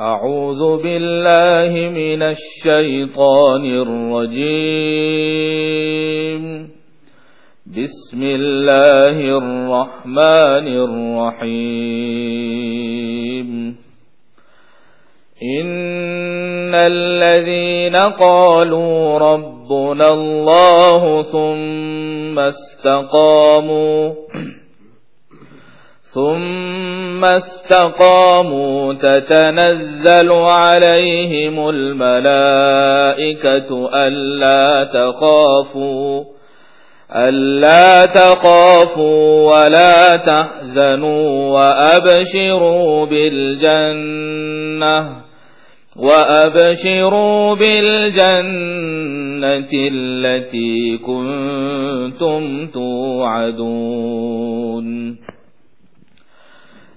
أعوذ بالله من الشيطان الرجيم. بسم الله الرحمن الرحيم. إن الذين قالوا ربنا الله ثم استقاموا ثم استقاموا تتنزل عليهم الملائكة ألا تخافوا ألا تخافوا ولا تحزنوا وأبشروا بالجنة وأبشروا بالجنة التي كنتم توعدون.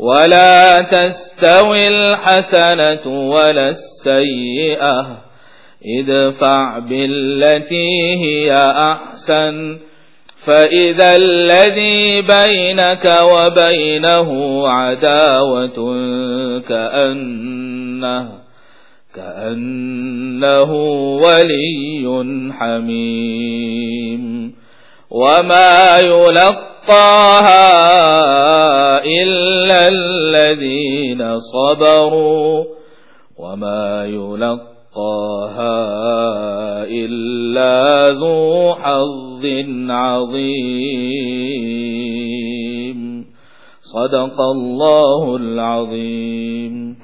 ولا تستوي الحسنة ولا السيئة. ادفع بالتي هي أحسن. فإذا الذي بينك وبينه عداوة كأنه كأنه ولي حميم. وما يلقاها إلا الذين صبروا وما يلقاها إلا ذو حظ عظيم صدق الله العظيم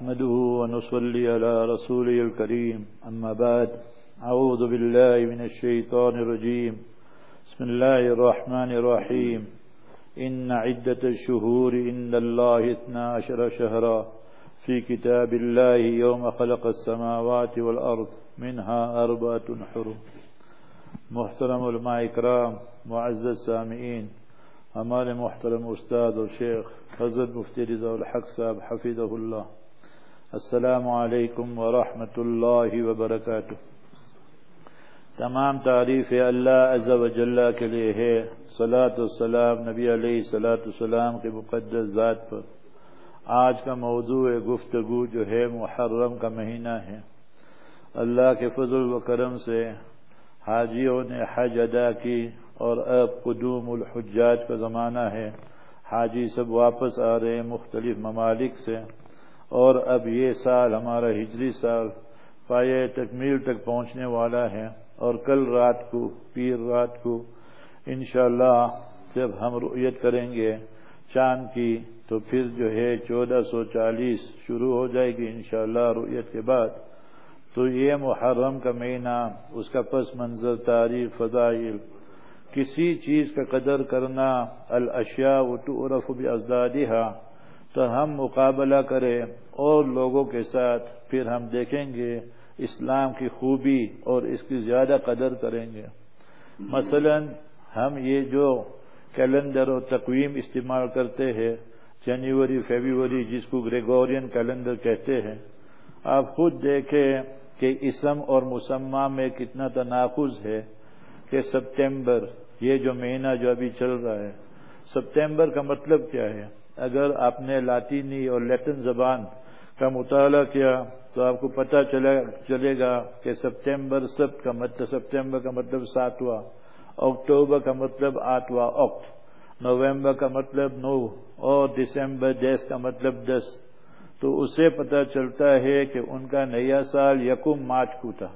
نحمده ونصلي على رسوله الكريم. أما بعد أعوذ بالله من الشيطان الرجيم. بسم الله الرحمن الرحيم. إن عدة الشهور إن الله اثنا عشر شهرا. في كتاب الله يوم خلق السماوات والأرض منها أربعة حرم. محترم علماء اکرام معزز سامعین ہمارے محترم استاد اور شیخ حضرت مفتی رضا الحق صاحب حفظہ اللہ. السلام علیکم ورحمۃ اللہ وبرکاتہ۔ تمام تعریف اللہ عز و جل کے لیے ہے۔ صلاۃ السلام نبی علیہ صلاۃ السلام کے مقدس ذات پر۔ آج کا موضوع گفتگو جو ہے محرم کا مہینہ ہے۔ اللہ کے فضل و کرم سے حاجیوں نے حج ادا کی اور اب قدوم الحجاج کا زمانہ ہے۔ حاجی سب واپس آ رہے ہیں مختلف ممالک سے۔ اور اب یہ سال ہمارا ہجری سال پائے تکمیل تک پہنچنے والا ہے اور کل رات کو، پیر رات کو انشاءاللہ جب ہم رؤیت کریں گے چاند کی تو پھر جو ہے چودہ سو چالیس شروع ہو جائے گی انشاءاللہ رؤیت کے بعد۔ تو یہ محرم کا مہینہ، اس کا پس منظر تاریخ فضائل، کسی چیز کا قدر کرنا، الاشیاء و تعرف بازدادها تو ہم مقابلہ کریں اور لوگوں کے ساتھ پھر ہم دیکھیں گے اسلام کی خوبی اور اس کی زیادہ قدر کریں گے۔ مثلا ہم یہ جو کیلنڈر اور تقویم استعمال کرتے ہیں، جنوری، فیبروری، جس کو گریگورین کیلنڈر کہتے ہیں، آپ خود دیکھیں کہ اسم اور مسمہ میں کتنا تناقض ہے کہ سپتمبر، یہ جو مہینہ جو ابھی چل رہا ہے، سپتمبر کا مطلب کیا ہے؟ اگر آپ نے لاطینی اور لیٹن زبان کا مطالعہ کیا تو آپ کو پتا چلے گا کہ سپٹمبر سب کا مطلب سپٹمبر کا مطلب ساتواں اکتوبر کا مطلب آٹھواں اکٹ نومبر کا مطلب نو اور دسمبر دس کا مطلب دس۔ تو اسے پتا چلتا ہے کہ ان کا نیا سال یکم مارچ کو تھا۔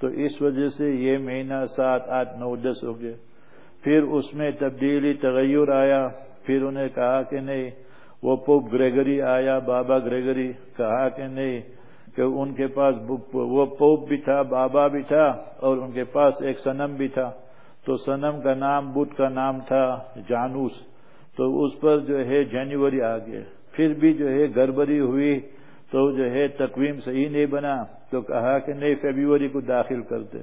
تو اس وجہ سے یہ مہینہ سات، آٹھ، نو، دس ہو گئے۔ پھر اس میں تبدیلی تغیر آیا۔ پھر انہیں کہا کہ نہیں، وہ پوپ گریگری آیا، بابا گریگری کہا کہ نہیں کہ ان کے پاس وہ پوپ بھی تھا، بابا بھی تھا اور ان کے پاس ایک سنم بھی تھا۔ تو سنم کا نام بدھ کا نام تھا جانوس۔ تو اس پر جو ہے جنوری آ گیا۔ پھر بھی جو ہے گڑبڑی ہوئی۔ تو جو ہے تقویم صحیح نہیں بنا۔ تو کہا کہ نہیں، فیبروری کو داخل کرتے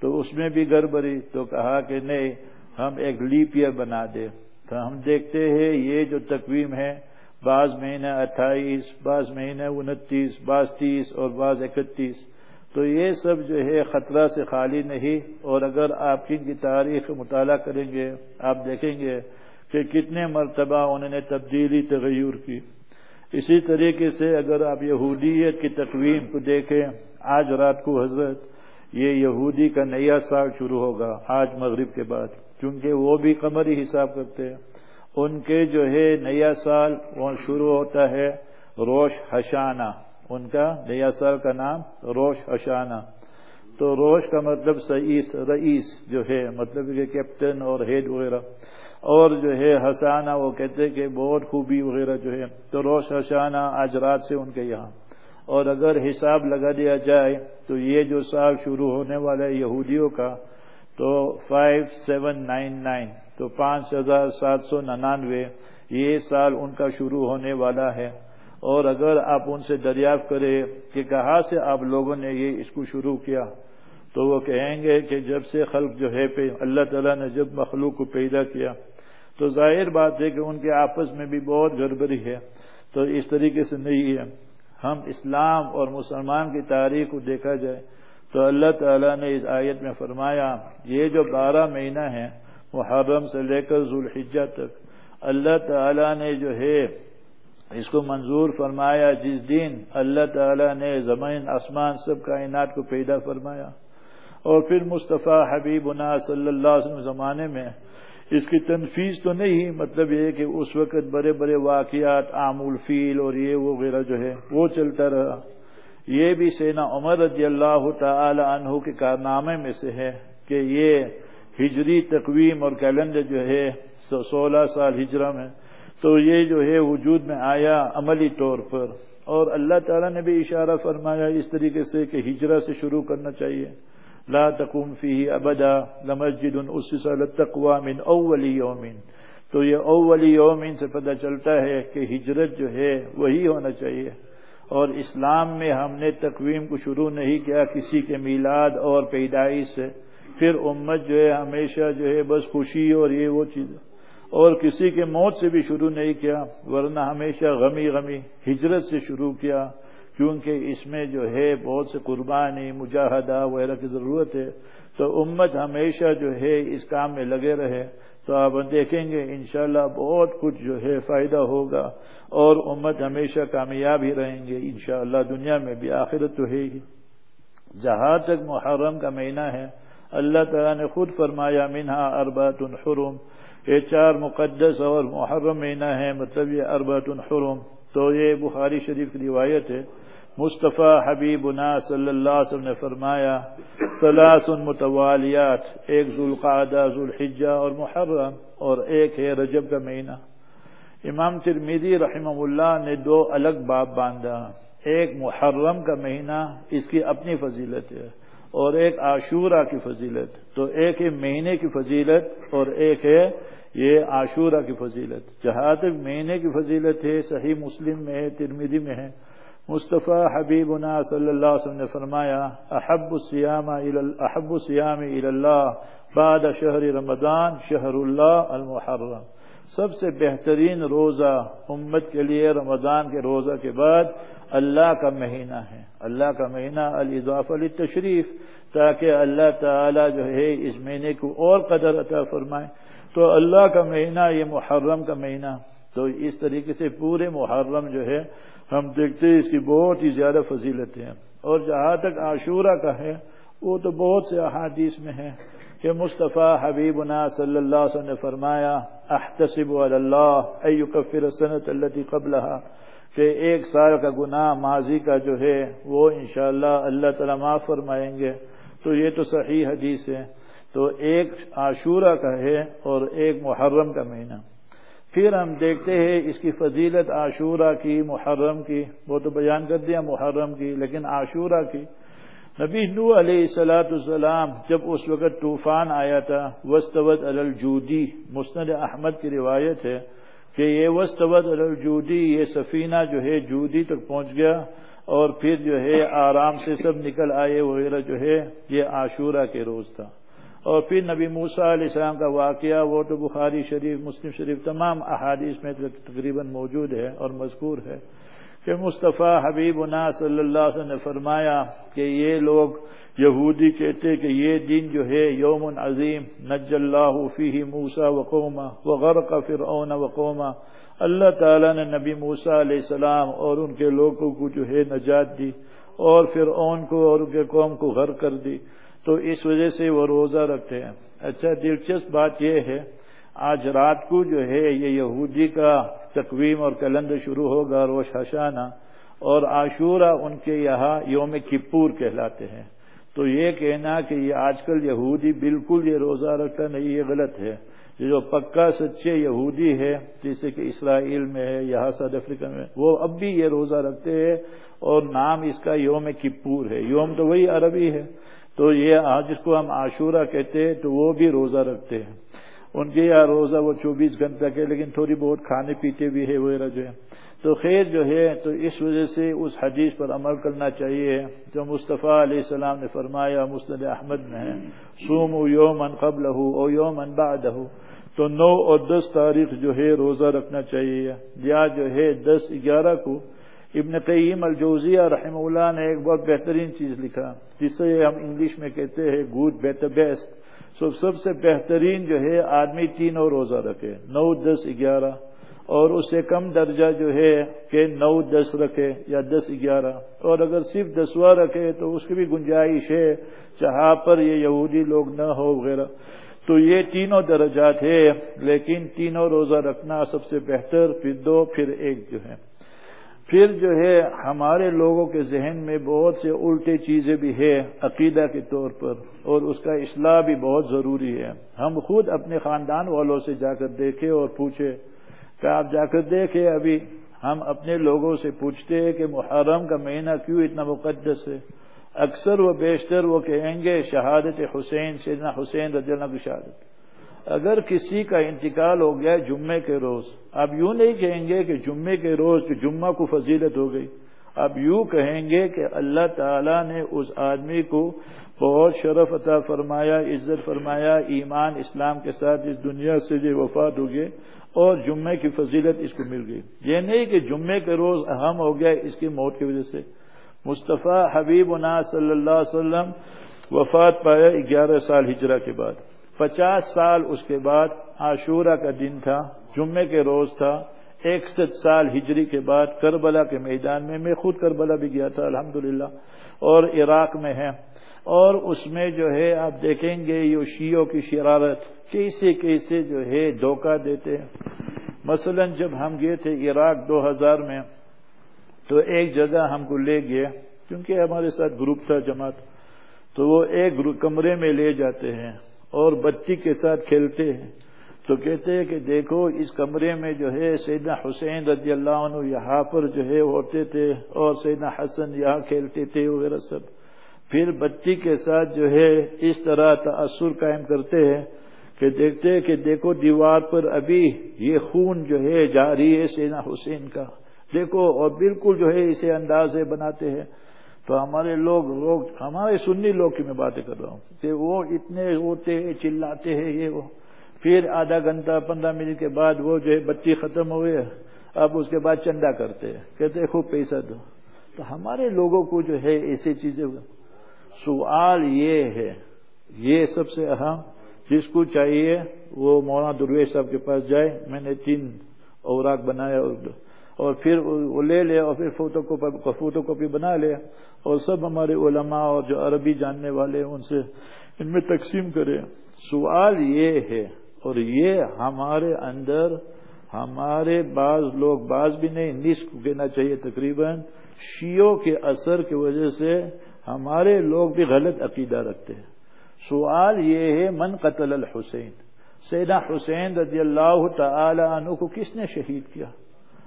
تو اس میں بھی گڑبڑی۔ تو کہا کہ نہیں، ہم ایک لیپ ایئر بنا دے تو ہم دیکھتے ہیں یہ جو تقویم ہے، بعض مہینہ اٹھائیس، بعض مہینہ انتیس، بعض تیس اور بعض اکتیس۔ تو یہ سب جو ہے خطرہ سے خالی نہیں۔ اور اگر آپ کی تاریخ مطالعہ کریں گے، آپ دیکھیں گے کہ کتنے مرتبہ انہوں نے تبدیلی تغیر کی۔ اسی طریقے سے اگر آپ یہودیت کی تقویم کو دیکھیں، آج رات کو حضرت، یہ یہودی کا نیا سال شروع ہوگا، آج مغرب کے بعد۔ کیونکہ وہ بھی قمری حساب کرتے ہیں۔ ان کے جو ہے نیا سال وہ شروع ہوتا ہے روش حشانہ۔ ان کا نیا سال کا نام روش حشانہ۔ تو روش کا مطلب سعیس، رئیس جو ہے مطلب کہ کیپٹن اور ہیڈ وغیرہ۔ اور جو ہے حسانہ، وہ کہتے کہ بہت خوبی وغیرہ جو ہے۔ تو روش حسانہ آج رات سے ان کے یہاں۔ اور اگر حساب لگا دیا جائے تو یہ جو سال شروع ہونے والا ہے یہودیوں کا تو فائیو سیون نائن نائن تو پانچ ہزار سات سو ننانوے، یہ سال ان کا شروع ہونے والا ہے۔ اور اگر آپ ان سے دریافت کریں کہ کہاں سے آپ لوگوں نے یہ اس کو شروع کیا، تو وہ کہیں گے کہ جب سے خلق جو ہے پہ اللہ تعالیٰ نے جب مخلوق کو پیدا کیا۔ تو ظاہر بات ہے کہ ان کے آپس میں بھی بہت گڑبڑی ہے۔ تو اس طریقے سے نہیں ہے۔ ہم اسلام اور مسلمان کی تاریخ کو دیکھا جائے تو اللہ تعالیٰ نے اس آیت میں فرمایا، یہ جو بارہ مہینہ ہے، محرم سے لے کر ذوالحجہ تک، اللہ تعالیٰ نے جو ہے، اس کو منظور فرمایا، جس دن اللہ تعالیٰ نے زمین، آسمان، سب کائنات کو پیدا فرمایا۔ اور پھر مصطفیٰ حبیب صلی اللہ علیہ وسلم زمانے میں، اس کی تنفیذ تو نہیں مطلب یہ کہ اس وقت بڑے بڑے واقعات عام الفیل اور یہ وغیرہ جو ہے، وہ چلتا رہا۔ یہ بھی سینا عمر رضی اللہ تعالی عنہ کے کارنامے میں سے ہے کہ یہ ہجری تقویم اور کیلنڈر جو ہے سولہ سال ہجرہ میں، تو یہ جو ہے وجود میں آیا عملی طور پر۔ اور اللہ تعالیٰ نے بھی اشارہ فرمایا اس طریقے سے کہ ہجرہ سے شروع کرنا چاہیے۔ لا تقوم فيه ابدا لمسجد اسس على التقوى من اول يوم تو یہ اول یوم سے پتہ چلتا ہے کہ ہجرت جو ہے وہی ہونا چاہیے۔ اور اسلام میں ہم نے تقویم کو شروع نہیں کیا کسی کے میلاد اور پیدائش سے۔ پھر امت جو ہے ہمیشہ جو ہے بس خوشی اور یہ وہ چیز۔ اور کسی کے موت سے بھی شروع نہیں کیا، ورنہ ہمیشہ غمی غمی ہجرت سے شروع کیا۔ کیونکہ اس میں جو ہے بہت سے قربانی، مجاہدہ وغیرہ کی ضرورت ہے۔ تو امت ہمیشہ جو ہے اس کام میں لگے رہے۔ تو آپ دیکھیں گے انشاءاللہ بہت کچھ جو ہے فائدہ ہوگا اور امت ہمیشہ کامیاب ہی رہیں گے انشاءاللہ دنیا میں بھی آخرت تو ہے ہی۔ جہاں تک محرم کا مہینہ ہے، اللہ تعالیٰ نے خود فرمایا، منہا اربات الحرم یہ چار مقدس اور محرم مہینہ ہے مطلب یہ اربات الحرم تو یہ بخاری شریف کی روایت ہے۔ مصطفیٰ حبیب صلی اللہ علیہ وسلم نے فرمایا سلاس متوالیات، ایک ذوالقعدہ، ذوالحجہ اور محرم، اور ایک ہے رجب کا مہینہ۔ امام ترمیدی رحمہ اللہ نے دو الگ باب باندھا۔ ایک محرم کا مہینہ، اس کی اپنی فضیلت ہے، اور ایک عاشورہ کی فضیلت۔ تو ایک ہے مہینے کی فضیلت، اور ایک ہے یہ عاشورہ کی فضیلت۔ جہاں تک مہینے کی فضیلت ہے، صحیح مسلم میں ہے ترمیدی میں ہے۔ مصطفیٰ حبیب صلی اللہ علیہ وسلم نے فرمایا، احب السیام احب السیام اللہ بعد شہر رمضان، شہر اللہ المحرم۔ سب سے بہترین روزہ امت کے لیے، رمضان کے روزہ کے بعد اللہ کا مہینہ ہے۔ اللہ کا مہینہ الاضاف علی تشریف تاکہ اللہ تعالی جو ہے اس مہینے کو اور قدر عطا فرمائے۔ تو اللہ کا مہینہ، یہ محرم کا مہینہ۔ تو اس طریقے سے پورے محرم جو ہے ہم دیکھتے ہیں اس کی بہت ہی زیادہ فضیلتیں ہیں۔ اور جہاں تک عاشورہ کا ہے، وہ تو بہت سے احادیث میں ہے کہ مصطفیٰ حبیبنا صلی اللہ علیہ وسلم نے فرمایا، احتسب اللہ ایکفر سنت التي قبلها کہ ایک سال کا گناہ ماضی کا جو ہے، وہ انشاءاللہ اللہ تعالی معاف فرمائیں گے۔ تو یہ تو صحیح حدیث ہے۔ تو ایک عاشورہ کا ہے اور ایک محرم کا مہینہ۔ پھر ہم دیکھتے ہیں اس کی فضیلت عاشورہ کی، محرم کی۔ وہ تو بیان کر دیا محرم کی، لیکن عاشورہ کی۔ نبی نو علیہ السلاۃ السلام جب اس وقت طوفان آیا تھا وسطوت الجودی مسند احمد کی روایت ہے کہ یہ وسطوت الجودی یہ سفینہ جو ہے جودی تک پہنچ گیا اور پھر جو ہے آرام سے سب نکل آئے وغیرہ جو ہے یہ عاشورہ کے روز تھا۔ اور پھر نبی موسا علیہ السلام کا واقعہ، وہ تو بخاری شریف، مسلم شریف، تمام احادیث میں تقریباً موجود ہے اور مذکور ہے کہ مصطفیٰ حبیب صلی اللہ علیہ وسلم نے فرمایا کہ یہ لوگ یہودی کہتے کہ یہ دن جو ہے یوم عظیم، نج اللہ فی موسا وقوما وغرق فرعون وقوما اللہ تعالیٰ نے نبی موسا علیہ السلام اور ان کے لوگوں کو جو ہے نجات دی اور فرعون کو اور ان کے قوم کو غرق کر دی۔ تو اس وجہ سے وہ روزہ رکھتے ہیں۔ اچھا دلچسپ بات یہ ہے، آج رات کو جو ہے یہ یہودی کا تقویم اور کلند شروع ہوگا، روش حشانہ، اور عاشورہ ان کے یہاں یوم کپور کہلاتے ہیں۔ تو یہ کہنا کہ یہ آج کل یہودی بالکل یہ روزہ رکھتا نہیں، یہ غلط ہے۔ یہ جو پکا سچے یہودی ہے، جیسے کہ اسرائیل میں ہے، یہاں ساؤتھ افریقہ میں، وہ اب بھی یہ روزہ رکھتے ہیں اور نام اس کا یوم کپور ہے۔ یوم تو وہی عربی ہے۔ تو یہ آج جس کو ہم عاشورہ کہتے ہیں تو وہ بھی روزہ رکھتے ہیں۔ ان کے یہاں روزہ وہ چوبیس گھنٹہ کے، لیکن تھوڑی بہت کھانے پیتے بھی ہے وغیرہ جو ہے تو خیر جو ہے، تو اس وجہ سے اس حدیث پر عمل کرنا چاہیے۔ جو مصطفیٰ علیہ السلام نے فرمایا مسلم احمد میں ہے سوم یومن قبل ہو او یومن بعد ہو تو نو اور دس تاریخ جو ہے، روزہ رکھنا چاہیے۔ یا جو ہے، دس گیارہ کو ابن قیم الجوزیہ رحمہ اللہ نے ایک بہت بہترین چیز لکھا، جسے ہم انگلش میں کہتے ہیں گڈ بیٹر بیسٹ سو سب سے بہترین جو ہے، آدمی تینوں روزہ رکھے، نو، دس، گیارہ. اور اس سے کم درجہ جو ہے کہ نو، دس رکھے یا دس، گیارہ. اور اگر صرف دسواں رکھے تو اس کی بھی گنجائش ہے جہاں پر یہ یہودی لوگ نہ ہو وغیرہ. تو یہ تینوں درجات ہے لیکن تینوں روزہ رکھنا سب سے بہتر، پھر دو، پھر ایک جو ہے۔ پھر جو ہے ہمارے لوگوں کے ذہن میں بہت سے الٹے چیزیں بھی ہے عقیدہ کے طور پر، اور اس کا اصلاح بھی بہت ضروری ہے۔ ہم خود اپنے خاندان والوں سے جا کر دیکھے اور پوچھے کہ آپ جا کر دیکھے ابھی ہم اپنے لوگوں سے پوچھتے ہیں کہ محرم کا مہینہ کیوں اتنا مقدس ہے؟ اکثر و بیشتر وہ کہیں گے شہادت حسین، سیدنا حسین رضی اللہ کی شہادت۔ اگر کسی کا انتقال ہو گیا جمعے کے روز اب یوں نہیں کہیں گے کہ جمعے کے روز جمعہ کو فضیلت ہو گئی۔ اب یوں کہیں گے کہ اللہ تعالیٰ نے اس آدمی کو بہت شرف عطا فرمایا، عزت فرمایا، ایمان اسلام کے ساتھ اس دنیا سے جو وفات ہو گئے اور جمعے کی فضیلت اس کو مل گئی۔ یہ نہیں کہ جمعے کے روز اہم ہو گیا اس کی موت کی وجہ سے۔ مصطفیٰ حبیب صلی اللہ علیہ وسلم وفات پایا گیارہ سال ہجرہ کے بعد۔ پچاس سال اس کے بعد عاشورہ کا دن تھا جمعے کے روز تھا، اکسٹھ سال ہجری کے بعد کربلا کے میدان میں میں خود کربلا بھی گیا تھا، الحمدللہ، اور عراق میں ہے۔ اور اس میں جو ہے، آپ دیکھیں گے یہ شیعوں کی شرارت، کیسے کیسے جو ہے دھوکہ دیتے ہیں۔ مثلا جب ہم گئے تھے عراق دو ہزار میں، تو ایک جگہ ہم کو لے گئے، کیونکہ ہمارے ساتھ گروپ تھا جماعت، تو وہ ایک کمرے میں لے جاتے ہیں۔ اور بچی کے ساتھ کھیلتے ہیں۔ تو کہتے ہیں کہ دیکھو، اس کمرے میں جو ہے، سیدنا حسین رضی اللہ عنہ یہاں پر جو ہے ہوتے تھے اور سیدنا حسن یہاں کھیلتے تھے وغیرہ سب۔ پھر بچی کے ساتھ جو ہے، اس طرح تأثر قائم کرتے ہیں کہ دیکھتے ہیں کہ دیکھو، دیوار پر ابھی یہ خون جو ہے جاری ہے سیدنا حسین کا۔ دیکھو، اور بالکل جو ہے اسے اندازے بناتے ہیں۔ تو ہمارے لوگ لوگ ہمارے سنی لوگ کی میں باتیں کر رہا ہوں۔ کہ وہ اتنے روتے ہیں، چلاتے ہیں، یہ وہ۔ پھر آدھا گھنٹہ، پندرہ منٹ کے بعد وہ جو ہے بچی ختم ہوئے۔ اب اس کے بعد چندہ کرتے ہیں۔ کہتے خوب پیسہ دو۔ تو ہمارے لوگوں کو جو ہے ایسی چیزیں۔ سوال یہ ہے، یہ سب سے اہم، جس کو چاہیے وہ مولانا درویش صاحب کے پاس جائے۔ میں نے تین اوراق بنایا اور اور پھر وہ لے لے اور پھر فوٹو کاپی فوٹو کاپی بنا لے اور سب ہمارے علماء اور جو عربی جاننے والے ان سے ان میں تقسیم کرے۔ سوال یہ ہے اور یہ ہمارے اندر ہمارے بعض لوگ بعض بھی نہیں، نصف کہنا چاہیے تقریباً۔ شیوں کے اثر کی وجہ سے ہمارے لوگ بھی غلط عقیدہ رکھتے ہیں۔ سوال یہ ہے، من قتل الحسین؟ سیدہ حسین رضی اللہ تعالی عنہ کو کس نے شہید کیا؟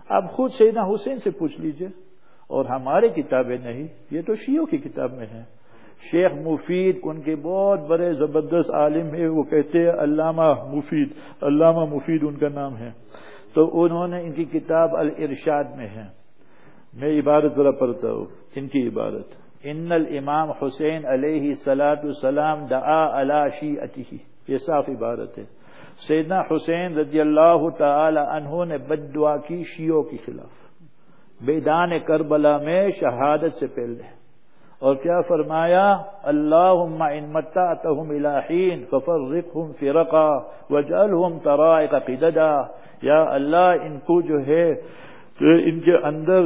آپ خود سیدہ حسین سے پوچھ لیجیے۔ اور ہمارے کتابیں نہیں، یہ تو شیعوں کی کتاب میں ہے۔ شیخ مفید، ان کے بہت بڑے زبردست عالم ہے وہ کہتے ہیں علامہ مفید علامہ مفید ان کا نام ہے۔ تو انہوں نے ان کی کتاب الارشاد میں ہے۔ میں عبارت ذرا پڑھتا ہوں، ان کی عبارت۔ ان الامام حسین علیہ سلاۃ السلام دعا علا شیعتی یہ صاف عبارت ہے۔ سیدنا حسین رضی اللہ تعالی عنہ نے بد دعا کی شیعوں کے خلاف۔ بیدان کربلا میں شہادت سے پہلے۔ اور کیا فرمایا؟ اللہ ان متعتهم الى حين ففرقهم فرقا وجعلهم طرائق قددا۔ یا اللہ، ان کو جو ہے، ان کے اندر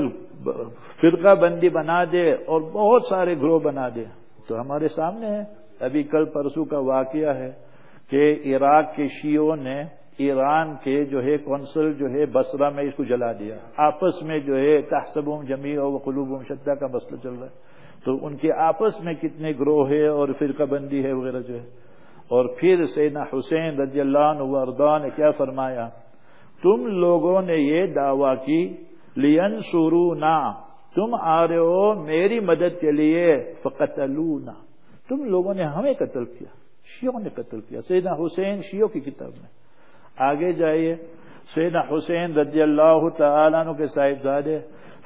فرقہ بندی بنا دے اور بہت سارے گروہ بنا دے۔ تو ہمارے سامنے ہے۔ ابھی کل پرسوں کا واقعہ ہے۔ کہ عراق کے شیعوں نے ایران کے جو ہے کونسل جو ہے بسرا میں اس کو جلا دیا۔ آپس میں جو ہے تحسب جمی و قلوب شدہ کا مسئلہ چل رہا ہے۔ تو ان کے آپس میں کتنے گروہ ہے اور فرقہ بندی ہے وغیرہ جو ہے۔ اور پھر سیدنا حسین رضی اللہ عنہ نے کیا فرمایا؟ تم لوگوں نے یہ دعویٰ کی لین سورو تم آ رہے ہو میری مدد کے لیے، فقتلونا۔ تم لوگوں نے ہمیں قتل کیا۔ شیعوں نے قتل کیا، سیدنا حسین شیعوں کی کتاب میں۔ آگے جائیے، سیدنا حسین رضی اللہ تعالیٰ عنہ کے صاحبزادے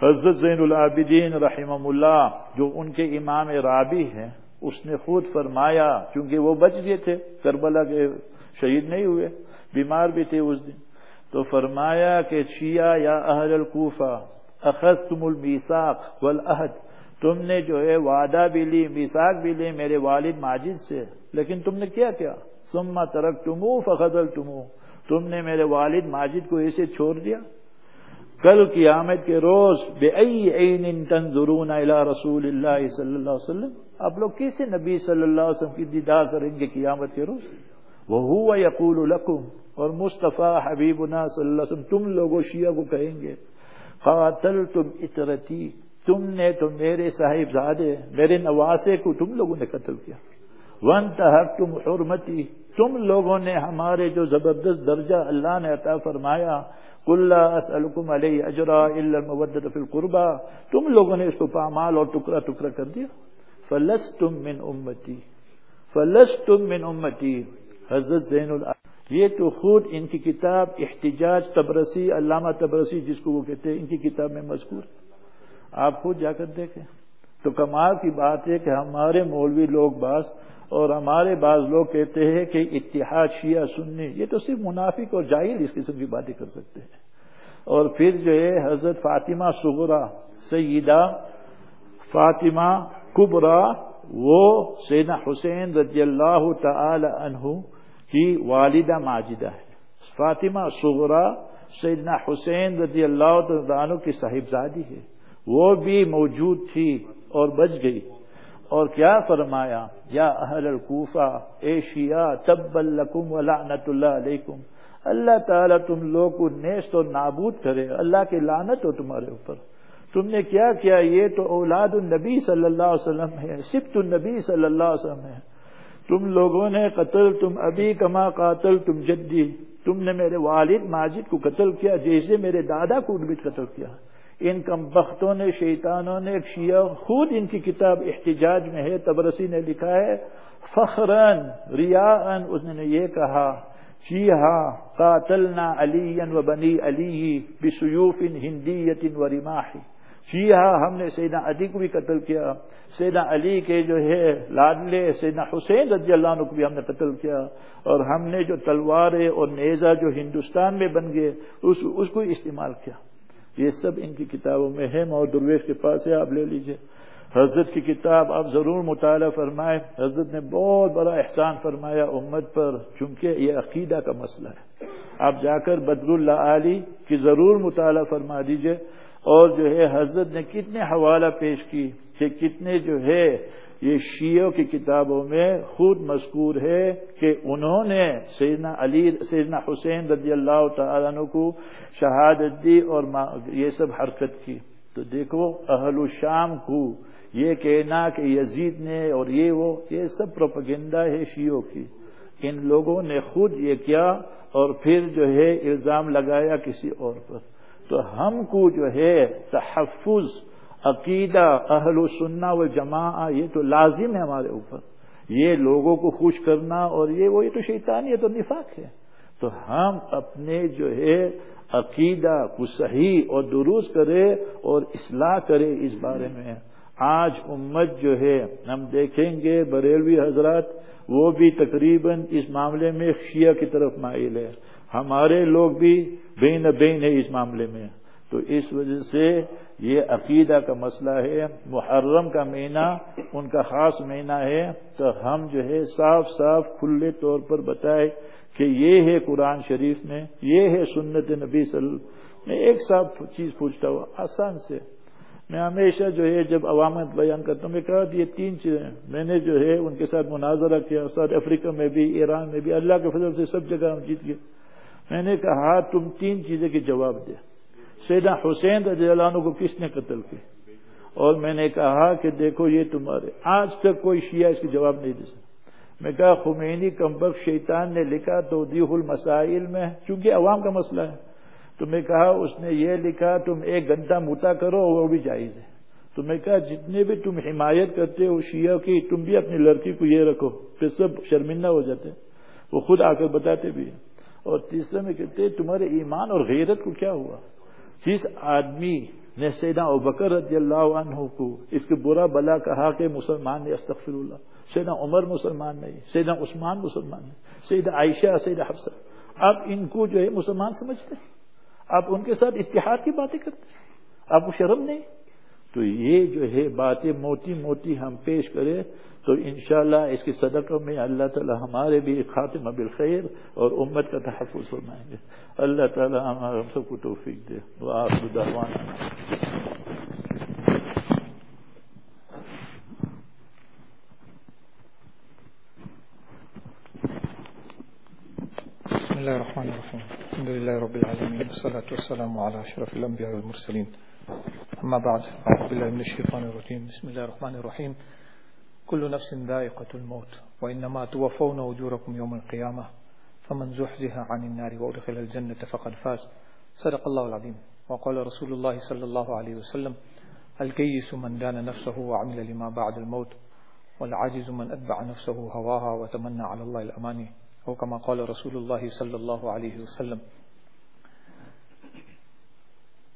حضرت زین العابدین رحمہ اللہ، جو ان کے امام رابی ہیں، اس نے خود فرمایا کیونکہ وہ بچ گئے تھے، کربلا کے شہید نہیں ہوئے، بیمار بھی تھے اس دن۔ تو فرمایا کہ شیعہ یا اہل القوفہ اخذتم المیساق والعہد۔ تم نے جو ہے وعدہ بھی لی میساک بھی لی میرے والد ماجد سے، لیکن تم نے کیا کیا؟ سما ترک تمو فخل تمو تم نے میرے والد ماجد کو ایسے چھوڑ دیا۔ کل قیامت کے روز بے عین تنظرون الى رسول اللہ صلی اللہ علیہ وسلم۔ آپ لوگ کیسے نبی صلی اللہ علیہ وسلم کی دیدار کریں گے قیامت کے روز؟ وہ ہوا یقول لکم اور مصطفیٰ حبیب صلی اللہ علیہ وسلم، تم لوگوں شیعہ کو کہیں گے۔ قاتل تم اطرتی۔ تم نے تو میرے صاحب زادے میرے نواسے کو تم لوگوں نے قتل کیا۔ ون تحق تم حرمتی تم لوگوں نے ہمارے جو زبردست درجہ اللہ نے عطا فرمایا اسلکم علیہ اجرا فی القربا تم لوگوں نے اس کو پامال اور ٹکڑا ٹکڑا کر دیا۔ فلس تم من امتی فلس تم من امتی حضرت زین یہ تو خود ان کی کتاب احتجاج تبرسی، علامہ تبرسی جس کو وہ کہتے ہیں، ان کی کتاب میں مذکور۔ آپ خود جا کر دیکھیں۔ تو کمال کی بات ہے کہ ہمارے مولوی لوگ بعض اور ہمارے بعض لوگ کہتے ہیں کہ اتحاد شیعہ سنی، یہ تو صرف منافق اور جاہل اس قسم کی باتیں کر سکتے ہیں۔ اور پھر جو ہے حضرت فاطمہ سغرا سیدہ فاطمہ کبرا، وہ سیدنا حسین رضی اللہ تعالی عنہ کی والدہ ماجدہ ہے۔ فاطمہ سغرا سیدنا حسین رضی اللہ عنہ کی صاحبزادی ہے۔ وہ بھی موجود تھی اور بچ گئی۔ اور کیا فرمایا؟ یا اہل القوفہ اے شیعہ تب الکم و اللہ علیکم۔ اللہ تعالیٰ تم لوگ کو نیست و نابود کرے۔ اللہ کی لعنت ہو تمہارے اوپر۔ تم نے کیا کیا؟ یہ تو اولاد النبی صلی اللہ علیہ وسلم ہے، سبت النبی صلی اللہ علیہ وسلم ہے۔ تم لوگوں نے قتل، تم ابھی کما قاتل، تم جدی۔ تم نے میرے والد ماجد کو قتل کیا، جیسے میرے دادا کو بھی قتل کیا۔ ان کم بختوں نے شیطانوں نے شیعہ خود ان کی کتاب احتجاج میں ہے تبرسی نے لکھا ہے فخرن ریا اس نے یہ کہا جی ہاں قاتلنا علی و بنی علی بسیوف ہندی یتن و ریماحی جی ہاں ہم نے سیدنا علی کو بھی قتل کیا سیدنا علی کے جو ہے لادلے سیدنا حسین رضی اللہ عنہ کو بھی ہم نے قتل کیا۔ اور ہم نے جو تلواریں اور نیزہ جو ہندوستان میں بن گئے اس, اس کو استعمال کیا۔ یہ سب ان کی کتابوں میں ہے۔ اور درویش کے پاس ہے، آپ لے لیجیے۔ حضرت کی کتاب آپ ضرور مطالعہ فرمائے حضرت نے بہت بڑا احسان فرمایا امت پر، چونکہ یہ عقیدہ کا مسئلہ ہے۔ آپ جا کر بدر اللہ علی کی ضرور مطالعہ فرما دیجیے۔ اور جو ہے، حضرت نے کتنے حوالہ پیش کی کہ کتنے جو ہے یہ شیعوں کی کتابوں میں خود مذکور ہے کہ انہوں نے سیدنا علی، سیدنا حسین رضی اللہ تعالیٰ عنہ کو شہادت دی اور یہ سب حرکت کی۔ تو دیکھو، اہل الشام کو یہ کہنا کہ یزید نے اور یہ وہ، یہ سب پروپگنڈا ہے شیعوں کی۔ ان لوگوں نے خود یہ کیا اور پھر جو ہے الزام لگایا کسی اور پر۔ تو ہم کو جو ہے تحفظ عقیدہ، اہل و سننا و جماع یہ تو لازم ہے ہمارے اوپر۔ یہ لوگوں کو خوش کرنا اور یہ وہ، یہ تو شیطان یہ تو نفاق ہے۔ تو ہم اپنے جو ہے عقیدہ کو صحیح اور درست کرے اور اصلاح کرے اس بارے میں۔ آج امت جو ہے، ہم دیکھیں گے بریلوی حضرات، وہ بھی تقریباً اس معاملے میں شیعہ کی طرف مائل ہے۔ ہمارے لوگ بھی بین بین ہے اس معاملے میں۔ تو اس وجہ سے یہ عقیدہ کا مسئلہ ہے، محرم کا مہینہ، ان کا خاص مہینہ ہے۔ تو ہم جو ہے صاف صاف کھلے طور پر بتائے کہ یہ ہے قرآن شریف میں، یہ ہے سنت نبی صلی اللہ میں ایک صاف چیز پوچھتا ہوں، آسان سے۔ میں ہمیشہ جو ہے جب عوامت بیان کرتا ہوں، میں کہا یہ تین چیزیں میں نے جو ہے ان کے ساتھ مناظرہ کیا، ساؤتھ افریقہ میں بھی، ایران میں بھی، اللہ کے فضل سے سب جگہ ہم جیت گئے۔ میں نے کہا تم تین چیزیں کے جواب دے۔ سیدہ حسین رضی اللہ عنہ کو کس نے قتل کی اور میں نے کہا کہ دیکھو یہ تمہارے، آج تک کوئی شیعہ اس کی جواب نہیں دے سکتا۔ میں کہا خمینی کمبک شیطان نے لکھا تو دیہ المسائل میں چونکہ عوام کا مسئلہ ہے۔ تو میں کہا اس نے یہ لکھا، تم ایک گھنٹہ موتا کرو، وہ بھی جائز ہے۔ تو میں کہا جتنے بھی تم حمایت کرتے ہو شیعہ کی، تم بھی اپنی لڑکی کو یہ رکھو، پھر سب شرمندہ ہو جاتے وہ خود آ کر بتاتے بھی اور تیسرے میں کہتے تمہارے ایمان اور غیرت کو کیا ہوا؟ جس آدمی نے سیدہ ابکر رضی اللہ عنہ کو اس کے برا بلا کہا کہ مسلمان نے استغفر اللہ سیدہ عمر مسلمان نہیں سیدہ عثمان مسلمان نہیں سیدہ عائشہ سیدہ حفصہ۔ آپ ان کو جو ہے مسلمان سمجھتے ہیں۔ آپ ان کے ساتھ اتحاد کی باتیں کرتے ہیں۔ آپ کو شرم نہیں؟ تو یہ جو ہے باتیں موٹی موٹی ہم پیش کریں تو انشاءاللہ اس کی صدقہ میں اللہ تعالی ہمارے بھی خاتمہ بالخیر اور امت کا تحفظ فرمائیں گے۔ اللہ تعالی ہم سب کو توفیق دے۔ دعوانا۔ بسم الله الرحمن الرحيم الحمد لله رب العالمين والصلاة والسلام على أشرف الأنبياء والمرسلين أما بعد أعوذ بالله من الشيطان الرجيم. بسم الله الرحمن الرحيم. كل نفس ذائقة الموت وإنما توفون أجوركم يوم القيامة فمن زحزها عن النار وأدخل الجنة فقد فاز. صدق الله العظيم. وقال رسول الله صلى الله عليه وسلم الكيس من دان نفسه وعمل لما بعد الموت والعاجز من أتبع نفسه هواها وتمنى على الله الأماني. أو كما قال رسول الله صلى الله عليه وسلم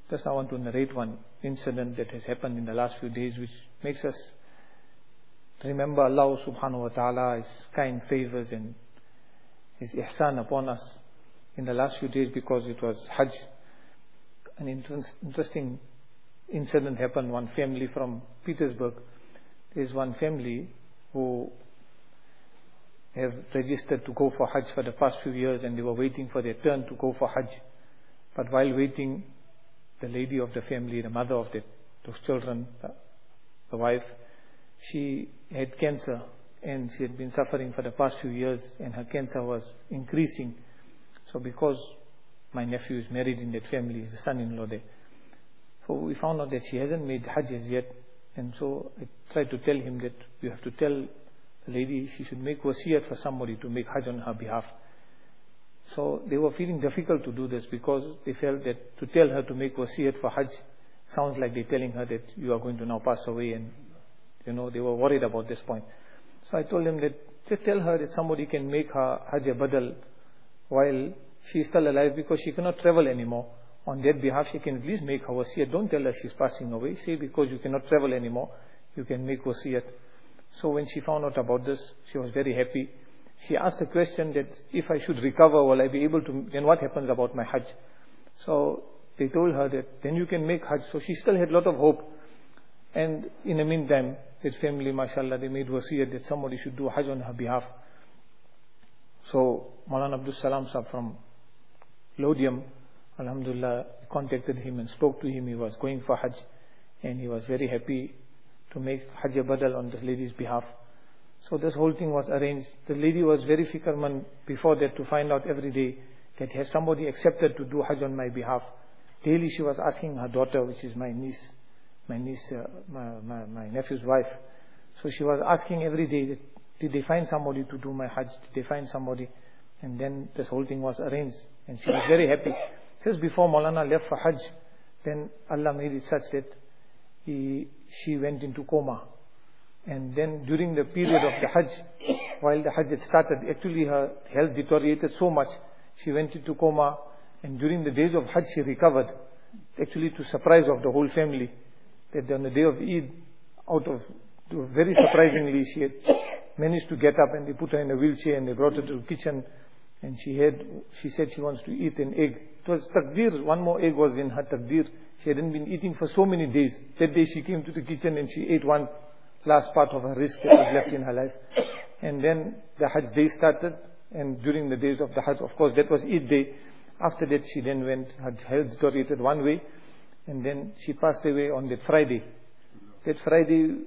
Just I want to narrate one incident that has happened in the last few days which makes us Remember Allah subhanahu wa ta'ala, His kind favors and His ihsan upon us in the last few days because it was Hajj. An interesting incident happened. One family from Petersburg, there's one family who have registered to go for Hajj for the past few years and they were waiting for their turn to go for Hajj. But while waiting, the lady of the family, the mother of the, those children, the wife, she had cancer and she had been suffering for the past few years and her cancer was increasing. So because my nephew is married in that family, he's the son-in-law there. So we found out that she hasn't made Hajj as yet. And so I tried to tell him that you have to tell the lady she should make wasiyat for somebody to make Hajj on her behalf. So they were feeling difficult to do this because they felt that to tell her to make wasiyat for Hajj sounds like they're telling her that you are going to now pass away and you know, they were worried about this point. So I told them that just tell her that somebody can make her Hajj Badal while she is still alive because she cannot travel anymore. On that behalf, she can at least make her wasiyat. Don't tell her she's passing away. Say because you cannot travel anymore, you can make wasiyat. So when she found out about this, she was very happy. She asked a question that if I should recover, will I be able to, then what happens about my Hajj? So they told her that then you can make Hajj. So she still had a lot of hope. And in the meantime, his family, mashallah, they made wasiyat that somebody should do Hajj on her behalf. So, Maulana Abdul Salam Sahab from Lodium. Alhamdulillah, contacted him and spoke to him. He was going for Hajj and he was very happy to make Hajj Badal on this lady's behalf. So this whole thing was arranged. The lady was very fikrman before that to find out every day that has somebody accepted to do Hajj on my behalf. Daily she was asking her daughter, which is my niece, my niece, uh, my, my, my nephew's wife. So she was asking every day, did they find somebody to do my Hajj? Did they find somebody? And then this whole thing was arranged. And she was very happy. Just before Maulana left for Hajj, then Allah made it such that he, she went into coma. And then during the period of the Hajj, while the Hajj had started, actually her health deteriorated so much, she went into coma. And during the days of Hajj, she recovered. Actually, to surprise of the whole family, that on the day of Eid, out of very surprisingly, she had managed to get up and they put her in a wheelchair and they brought her to the kitchen and she had, she said she wants to eat an egg. It was takdir, one more egg was in her takdir. She hadn't been eating for so many days. That day she came to the kitchen and she ate one last part of her risk that was left in her life. And then the Hajj day started and during the days of the Hajj, of course that was Eid day. After that she then went, her health deteriorated one way and then she passed away on that Friday. That Friday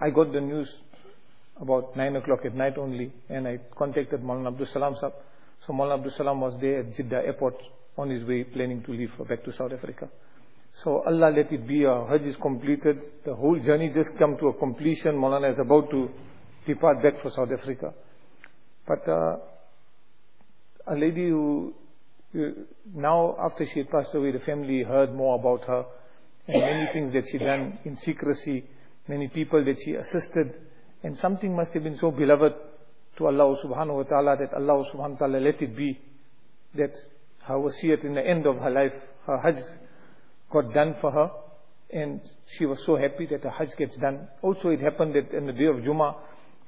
I got the news about 9 o'clock at night only and I contacted Maulana Abdul Salam. So Maulana Abdul Salam was there at Jeddah airport on his way planning to leave back to South Africa. So Allah let it be, our Hajj is completed, the whole journey just come to a completion, Maulana is about to depart back for South Africa. But uh, a lady who, now after she had passed away, the family heard more about her and many things that she done in secrecy, many people that she assisted, and something must have been so beloved to Allah subhanahu wa ta'ala that Allah subhanahu wa ta'ala let it be that her wasiyat in the end of her life, her hajj got done for her and she was so happy that her hajj gets done. Also it happened that in the day of Jummah,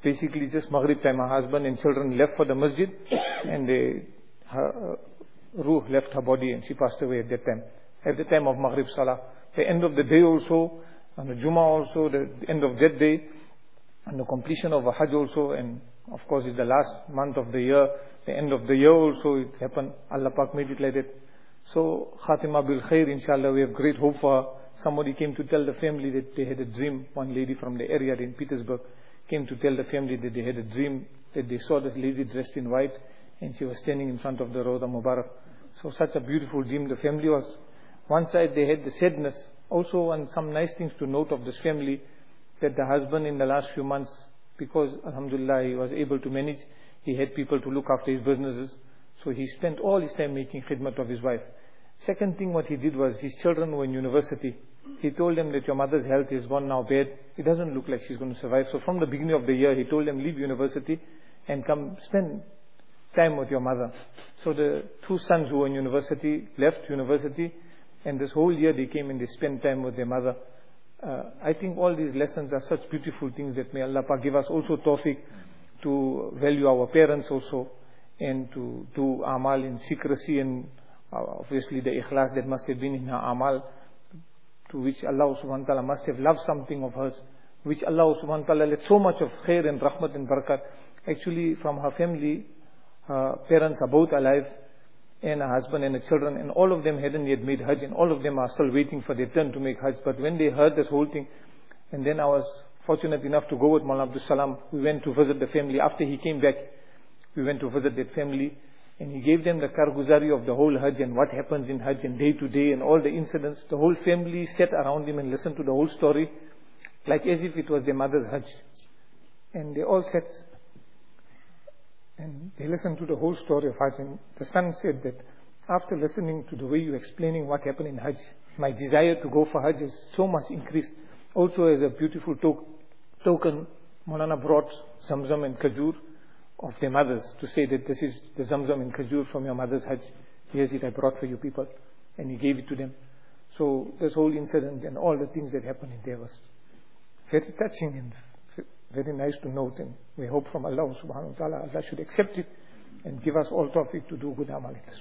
basically just Maghrib time, her husband and children left for the masjid and they, her uh, ruh left her body and she passed away at that time. At the time of Maghrib Salah. The end of the day also, on the Jummah also, the end of that day, and the completion of a Hajj also, and of course it's the last month of the year, the end of the year also it happened. Allah Pak made it like that. So Khatima bil Khair, inshallah, we have great hope for. Somebody came to tell the family that they had a dream. One lady from the area in Petersburg came to tell the family that they had a dream that they saw this lady dressed in white and she was standing in front of the Roda Mubarak. So such a beautiful dream. The family was, one side they had the sadness. Also, and some nice things to note of this family, that the husband in the last few months, because Alhamdulillah he was able to manage, he had people to look after his businesses. So he spent all his time making khidmat of his wife. Second thing what he did was, his children were in university. He told them that your mother's health is gone now bad. It doesn't look like she's going to survive. So from the beginning of the year, he told them, leave university and come spend time with your mother. So the two sons who were in university left university and this whole year they came and they spent time with their mother. Uh, I think all these lessons are such beautiful things that may Allah give us also tawfiq to value our parents also and to do amal in secrecy and obviously the ikhlas that must have been in her amal to which Allah subhanahu wa ta'ala must have loved something of hers which Allah subhanahu wa ta'ala let so much of khair and rahmat and barakat actually from her family her parents are both alive and a husband and a children, and all of them hadn't yet made Hajj, and all of them are still waiting for their turn to make Hajj. But when they heard this whole thing, and then I was fortunate enough to go with Mullah Abdul Salam, we went to visit the family. After he came back, we went to visit that family, and he gave them the karguzari of the whole Hajj and what happens in Hajj and day to day and all the incidents. The whole family sat around him and listened to the whole story, like as if it was their mother's Hajj. And they all sat and they listened to the whole story of Hajj. And the son said that after listening to the way you're explaining what happened in Hajj, my desire to go for Hajj is so much increased. Also as a beautiful to- token, Molana brought Zamzam and Kajur of their mothers to say that this is the Zamzam and Kajur from your mother's Hajj. Here's it I brought for you people. And he gave it to them. So this whole incident and all the things that happened in there was very touching and very nice to note and we hope from Allah subhanahu wa ta'ala Allah should accept it and give us all tawfiq to do good amal in this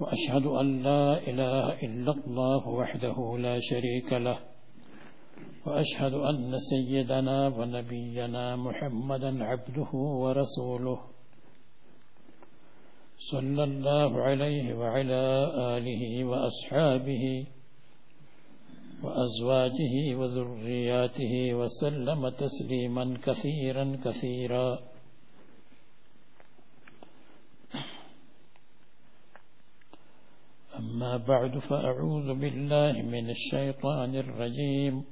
وأشهد أن لا إله إلا الله وحده لا شريك له. وأشهد أن سيدنا ونبينا محمدا عبده ورسوله. صلى الله عليه وعلى آله وأصحابه وأزواجه وذرياته وسلم تسليما كثيرا كثيرا. أما بعد فأعوذ بالله من الشيطان الرجيم.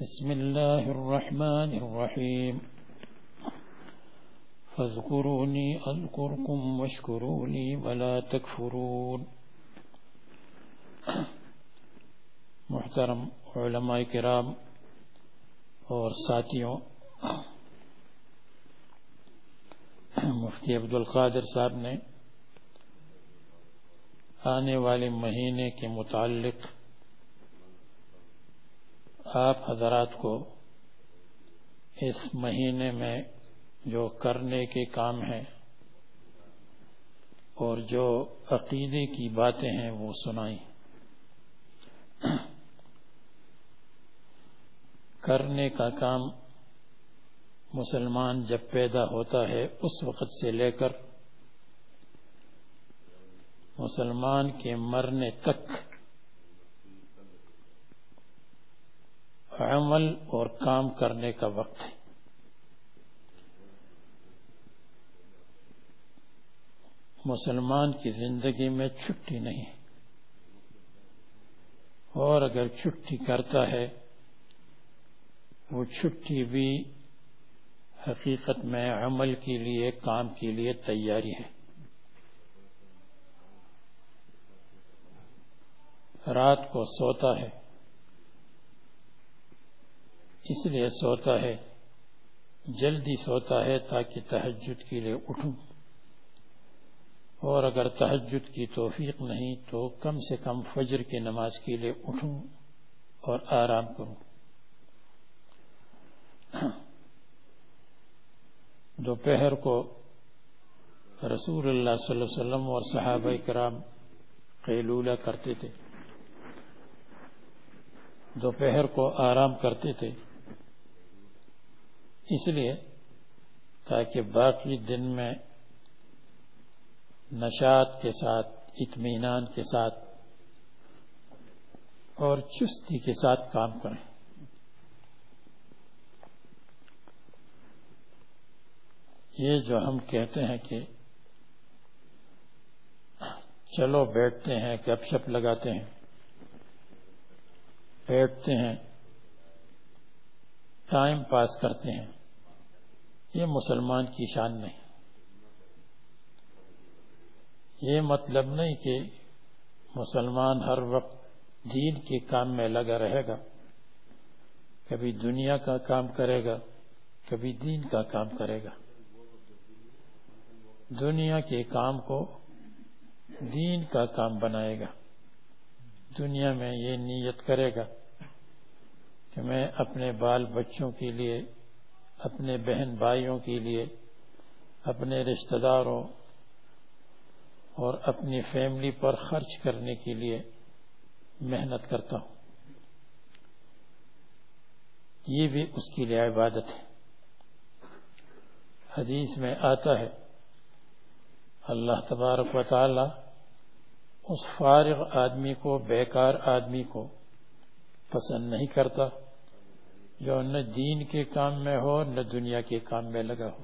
بسم الله الرحمن الرحيم. فاذكروني أذكركم واشكروا لي ولا تكفرون. محترم علماء کرام اور ساتھیوں مفتی عبد القادر صاحب نے آنے والے مہینے کے متعلق آپ حضرات کو اس مہینے میں جو کرنے کے کام ہیں اور جو عقیدے کی باتیں ہیں وہ سنائیں۔ کرنے کا کام مسلمان جب پیدا ہوتا ہے اس وقت سے لے کر مسلمان کے مرنے تک عمل اور کام کرنے کا وقت ہے۔ مسلمان کی زندگی میں چھٹی نہیں اور اگر چھٹی کرتا ہے، وہ چھٹی بھی حقیقت میں عمل کے لیے، کام کے لیے تیاری ہے۔ رات کو سوتا ہے۔ اس لیے سوتا ہے، جلدی سوتا ہے تاکہ تحجد کے لیے اٹھوں۔ اور اگر تحجد کی توفیق نہیں تو کم سے کم فجر کی نماز کے لیے اٹھوں اور آرام کروں۔ دوپہر کو رسول اللہ صلی اللہ علیہ وسلم اور صحابہ کرام قیلولہ کرتے تھے۔ دوپہر کو آرام کرتے تھے۔ اس لیے تاکہ باقی دن میں نشاط کے ساتھ، اطمینان کے ساتھ اور چستی کے ساتھ کام کریں۔ یہ جو ہم کہتے ہیں کہ چلو بیٹھتے ہیں، گپ شپ لگاتے ہیں۔ بیٹھتے ہیں، ٹائم پاس کرتے ہیں۔ یہ مسلمان کی شان نہیں۔ یہ مطلب نہیں کہ مسلمان ہر وقت دین کے کام میں لگا رہے گا، کبھی دنیا کا کام کرے گا، کبھی دین کا کام کرے گا۔ دنیا کے کام کو دین کا کام بنائے گا۔ دنیا میں یہ نیت کرے گا کہ میں اپنے بال بچوں کے لیے، اپنے بہن بھائیوں کے لیے، اپنے رشتہ داروں اور اپنی فیملی پر خرچ کرنے کے لیے محنت کرتا ہوں۔ یہ بھی اس کے لیے عبادت ہے۔ حدیث میں آتا ہے، اللہ تبارک و تعالی اس فارغ آدمی کو، بیکار آدمی کو پسند نہیں کرتا۔ جو نہ دین کے کام میں ہو، نہ دنیا کے کام میں لگا ہو۔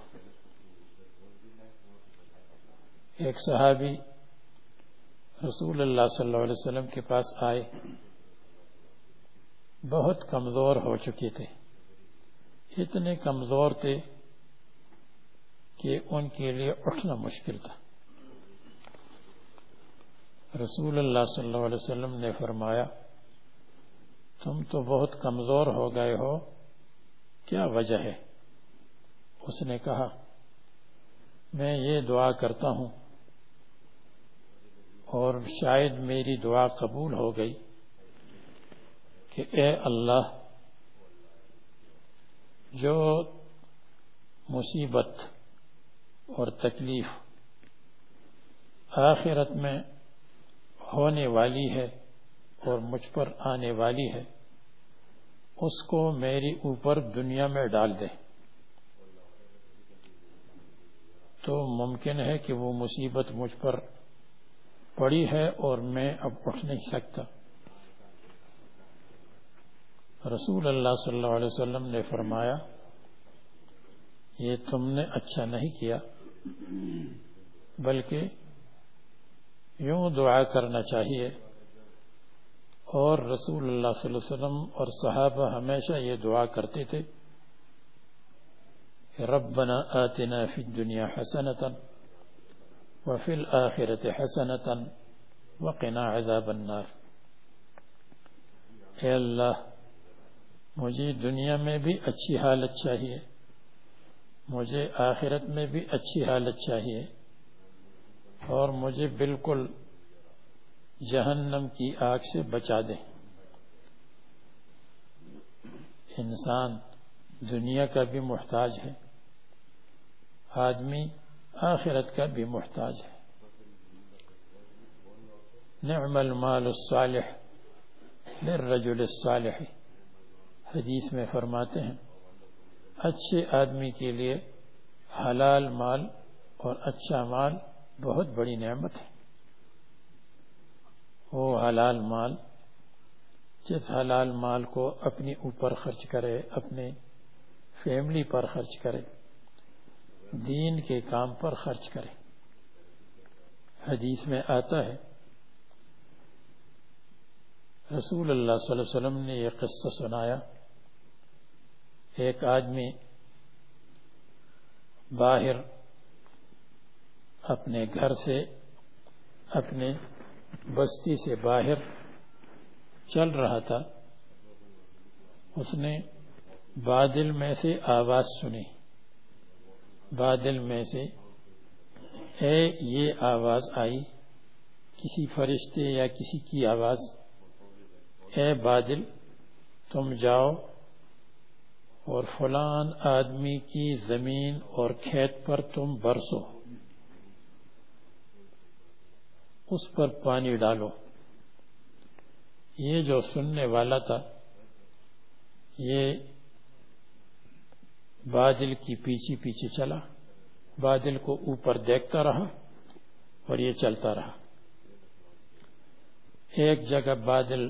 ایک صحابی رسول اللہ صلی اللہ علیہ وسلم کے پاس آئے۔ بہت کمزور ہو چکے تھے۔ اتنے کمزور تھے کہ ان کے لیے اٹھنا مشکل تھا۔ رسول اللہ صلی اللہ علیہ وسلم نے فرمایا تم تو بہت کمزور ہو گئے ہو۔ کیا وجہ ہے؟ اس نے کہا، میں یہ دعا کرتا ہوں۔ اور شاید میری دعا قبول ہو گئی کہ اے اللہ، جو مصیبت اور تکلیف آخرت میں ہونے والی ہے اور مجھ پر آنے والی ہے اس کو میری اوپر دنیا میں ڈال دے تو ممکن ہے کہ وہ مصیبت مجھ پر پڑی ہے اور میں اب اٹھ نہیں سکتا۔ رسول اللہ صلی اللہ علیہ وسلم نے فرمایا، یہ تم نے اچھا نہیں کیا، بلکہ یوں دعا کرنا چاہیے اور رسول اللہ صلی اللہ علیہ وسلم اور صحابہ ہمیشہ یہ دعا کرتے تھے ربنا آتنا فی الدنیا حسنتا وفی الآخرت حسنتا وقنا عذاب النار۔ اے اللہ، مجھے دنیا میں بھی اچھی حالت چاہیے، مجھے آخرت میں بھی اچھی حالت چاہیے اور مجھے بالکل جہنم کی آگ سے بچا دے انسان دنیا کا بھی محتاج ہے، آدمی آخرت کا بھی محتاج ہے۔ نعم المال الصالح للرجل الصالح۔ حدیث میں فرماتے ہیں، اچھے آدمی کے لیے حلال مال اور اچھا مال بہت بڑی نعمت ہے۔ وہ حلال مال، جس حلال مال کو اپنی اوپر خرچ کرے اپنے فیملی پر خرچ کرے، دین کے کام پر خرچ کرے۔ حدیث میں آتا ہے، رسول اللہ صلی اللہ علیہ وسلم نے یہ قصہ سنایا۔ ایک آدمی باہر اپنے گھر سے اپنے بستی سے باہر چل رہا تھا، اس نے بادل میں سے آواز سنی۔ بادل میں سے، اے، یہ آواز آئی۔ کسی فرشتے یا کسی کی آواز، اے بادل، تم جاؤ اور فلان آدمی کی زمین اور کھیت پر تم برسو۔ اس پر پانی ڈالو۔ یہ جو سننے والا تھا، یہ بادل کی پیچھے پیچھے چلا۔ بادل کو اوپر دیکھتا رہا اور یہ چلتا رہا۔ ایک جگہ بادل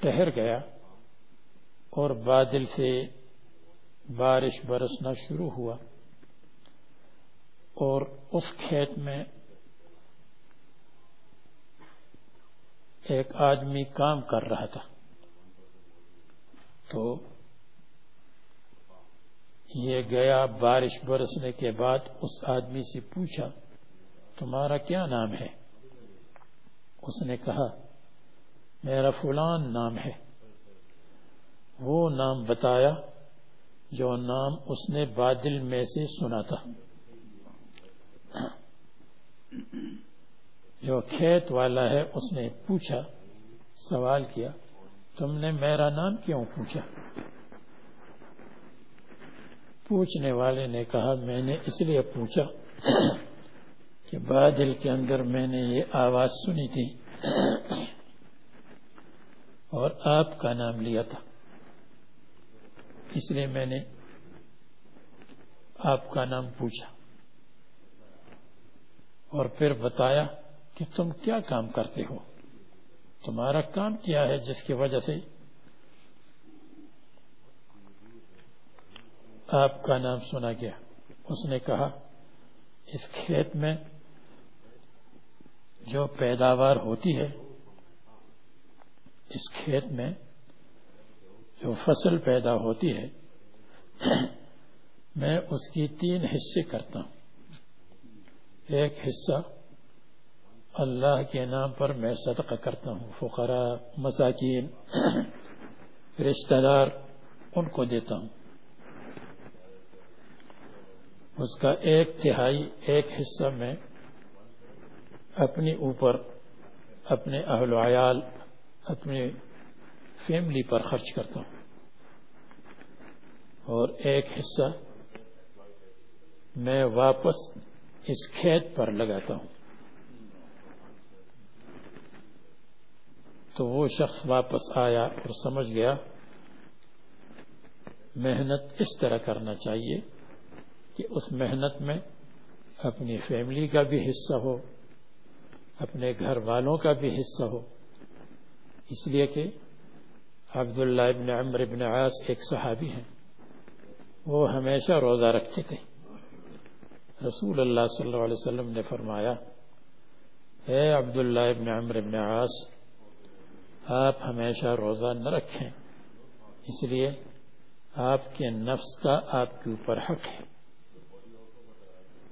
ٹہر گیا اور بادل سے بارش برسنا شروع ہوا اور اس کھیت میں ایک آدمی کام کر رہا تھا۔ تو یہ گیا بارش برسنے کے بعد اس آدمی سے پوچھا، تمہارا کیا نام ہے؟ اس نے کہا، میرا فلان نام ہے۔ وہ نام بتایا جو نام اس نے بادل میں سے سنا تھا۔ جو کھیت والا ہے، اس نے پوچھا، سوال کیا، تم نے میرا نام کیوں پوچھا؟ پوچھنے والے نے کہا، میں نے اس لیے پوچھا کہ بادل کے اندر میں نے یہ آواز سنی تھی اور آپ کا نام لیا تھا۔ اس لیے میں نے آپ کا نام پوچھا اور پھر بتایا کہ تم کیا کام کرتے ہو؟ تمہارا کام کیا ہے جس کی وجہ سے آپ کا نام سنا گیا؟ اس نے کہا، اس کھیت میں جو پیداوار ہوتی ہے، اس کھیت میں جو فصل پیدا ہوتی ہے، میں اس کی تین حصے کرتا ہوں۔ ایک حصہ اللہ کے نام پر میں صدقہ کرتا ہوں۔ فقراء، مساکین، رشتہ دار، ان کو دیتا ہوں۔ اس کا ایک تہائی، ایک حصہ میں اپنے اوپر اپنے اہل و عیال اپنے فیملی پر خرچ کرتا ہوں۔ اور ایک حصہ میں واپس اس کھیت پر لگاتا ہوں۔ تو وہ شخص واپس آیا اور سمجھ گیا، محنت اس طرح کرنا چاہیے کہ اس محنت میں اپنی فیملی کا بھی حصہ ہو، اپنے گھر والوں کا بھی حصہ ہو۔ اس لیے کہ عبداللہ ابن عمر ابن عاص ایک صحابی ہیں، وہ ہمیشہ روزہ رکھتے تھے۔ رسول اللہ صلی اللہ علیہ وسلم نے فرمایا، اے عبداللہ ابن عمر ابن عاص آپ ہمیشہ روزہ نہ رکھیں۔ اس لیے آپ کے نفس کا آپ کے اوپر حق ہے۔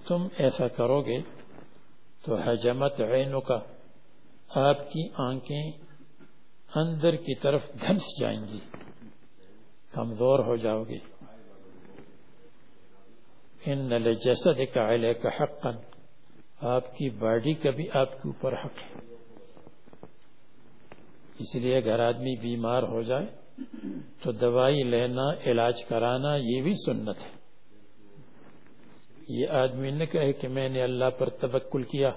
تم ایسا کرو گے تو حجمت عینوں کا آپ کی آنکھیں اندر کی طرف دھنس جائیں گی، کمزور ہو جاؤ گے۔ ان جسد کا کا حق آپ کی باڈی کا بھی آپ کے اوپر حق ہے۔ اس لیے اگر آدمی بیمار ہو جائے تو دوائی لینا، علاج کرانا، یہ بھی سنت ہے۔ یہ آدمی نے کہے کہ میں نے اللہ پر توکل کیا،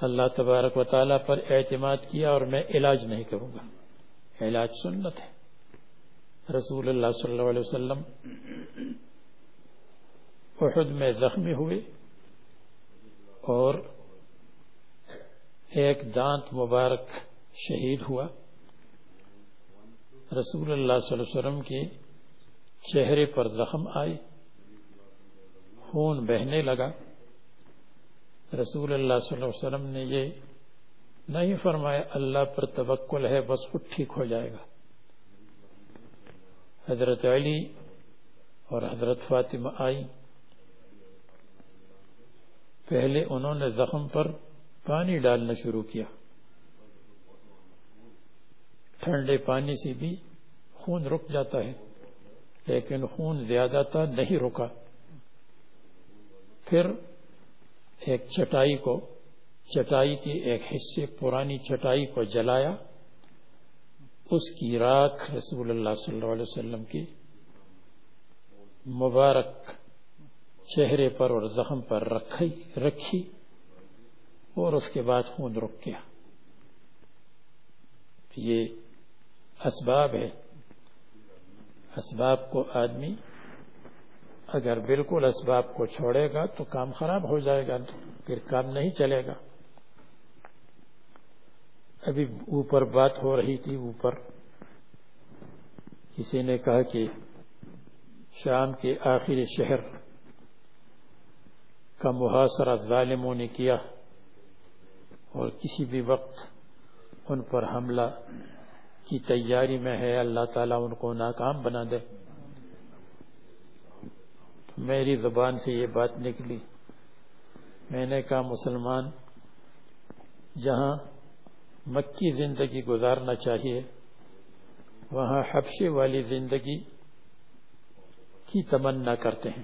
اللہ تبارک و تعالیٰ پر اعتماد کیا اور میں علاج نہیں کروں گا۔ علاج سنت ہے۔ رسول اللہ صلی اللہ علیہ وسلم احد میں زخمی ہوئے اور ایک دانت مبارک شہید ہوا۔ رسول اللہ صلی اللہ علیہ وسلم کے چہرے پر زخم آئے، خون بہنے لگا۔ رسول اللہ صلی اللہ علیہ وسلم نے یہ نہیں فرمایا، اللہ پر توکل ہے، بس وہ ٹھیک ہو جائے گا۔ حضرت علی اور حضرت فاطمہ آئی پہلے انہوں نے زخم پر پانی ڈالنا شروع کیا۔ ٹھنڈے پانی سے بھی خون رک جاتا ہے، لیکن خون زیادہ تھا نہیں رکا۔ پھر ایک چٹائی کو، چٹائی کی ایک حصے، پرانی چٹائی کو جلایا۔ اس کی راکھ رسول اللہ صلی اللہ علیہ وسلم کی مبارک چہرے پر اور زخم پر رکھی رکھی اور اس کے بعد خون رک گیا۔ یہ اسباب ہے اسباب کو آدمی اگر بالکل اسباب کو چھوڑے گا تو کام خراب ہو جائے گا، پھر کام نہیں چلے گا۔ ابھی اوپر بات ہو رہی تھی، اوپر۔ کسی نے کہا کہ شام کے آخری شہر کا محاصرہ ظالموں نے کیا اور کسی بھی وقت ان پر حملہ کی تیاری میں ہے، اللہ تعالیٰ ان کو ناکام بنا دے۔ میری زبان سے یہ بات نکلی۔ میں نے کہا، مسلمان، جہاں مکی زندگی گزارنا چاہیے، وہاں حبشے والی زندگی کی تمنا کرتے ہیں۔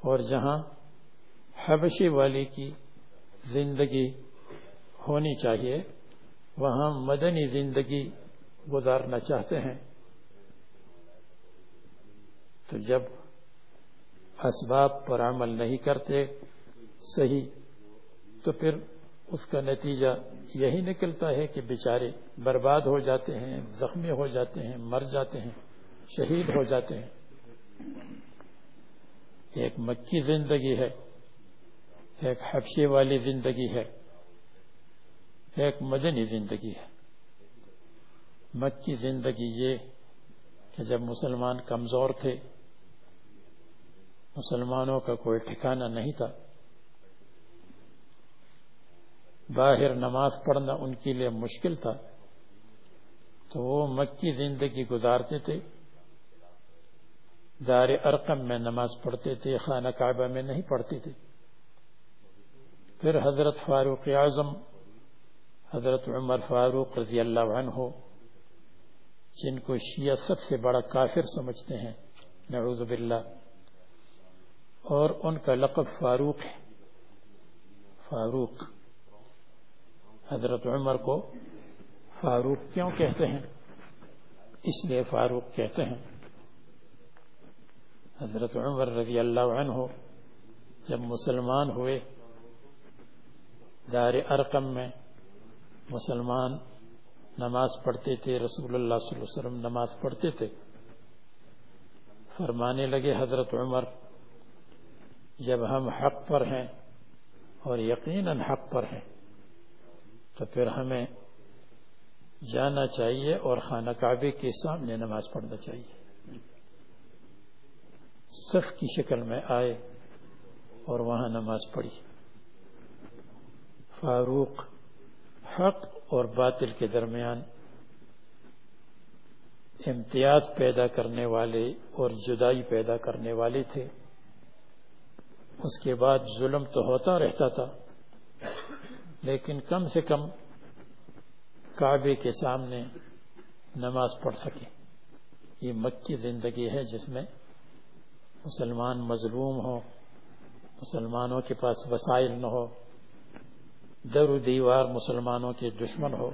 اور جہاں حبشے والی کی زندگی ہونی چاہیے وہاں مدنی زندگی گزارنا چاہتے ہیں۔ تو جب اسباب پر عمل نہیں کرتے صحیح، تو پھر اس کا نتیجہ یہی نکلتا ہے کہ بیچارے برباد ہو جاتے ہیں، زخمی ہو جاتے ہیں، مر جاتے ہیں، شہید ہو جاتے ہیں۔ ایک مکی زندگی ہے، ایک حفشے والی زندگی ہے۔ ایک مدنی زندگی ہے۔ مکی زندگی یہ کہ جب مسلمان کمزور تھے، مسلمانوں کا کوئی ٹھکانہ نہیں تھا۔ باہر نماز پڑھنا ان کے لیے مشکل تھا۔ تو وہ مکی زندگی گزارتے تھے۔ دار ارقم میں نماز پڑھتے تھے، خانہ کعبہ میں نہیں پڑھتے تھے۔ پھر حضرت فاروق اعظم حضرت عمر فاروق رضی اللہ عنہ ہو جن کو شیعہ سب سے بڑا کافر سمجھتے ہیں، نعوذ باللہ۔ اور ان کا لقب فاروق ہے۔ فاروق۔ حضرت عمر کو فاروق کیوں کہتے ہیں؟ اس لیے فاروق کہتے ہیں۔ حضرت عمر رضی اللہ عنہ جب مسلمان ہوئے، دار ارقم میں مسلمان نماز پڑھتے تھے، رسول اللہ صلی اللہ علیہ وسلم نماز پڑھتے تھے۔ فرمانے لگے حضرت عمر، جب ہم حق پر ہیں اور یقیناً حق پر ہیں، تو پھر ہمیں جانا چاہیے اور خانہ کعبے کے سامنے نماز پڑھنا چاہیے۔ صف کی شکل میں آئے اور وہاں نماز پڑھی۔ فاروق حق اور باطل کے درمیان امتیاز پیدا کرنے والے اور جدائی پیدا کرنے والے تھے۔ اس کے بعد ظلم تو ہوتا رہتا تھا، لیکن کم سے کم کعبے کے سامنے نماز پڑھ سکے۔ یہ مکی زندگی ہے جس میں مسلمان مظلوم ہو مسلمانوں کے پاس وسائل نہ ہو در و دیوار مسلمانوں کے دشمن ہو،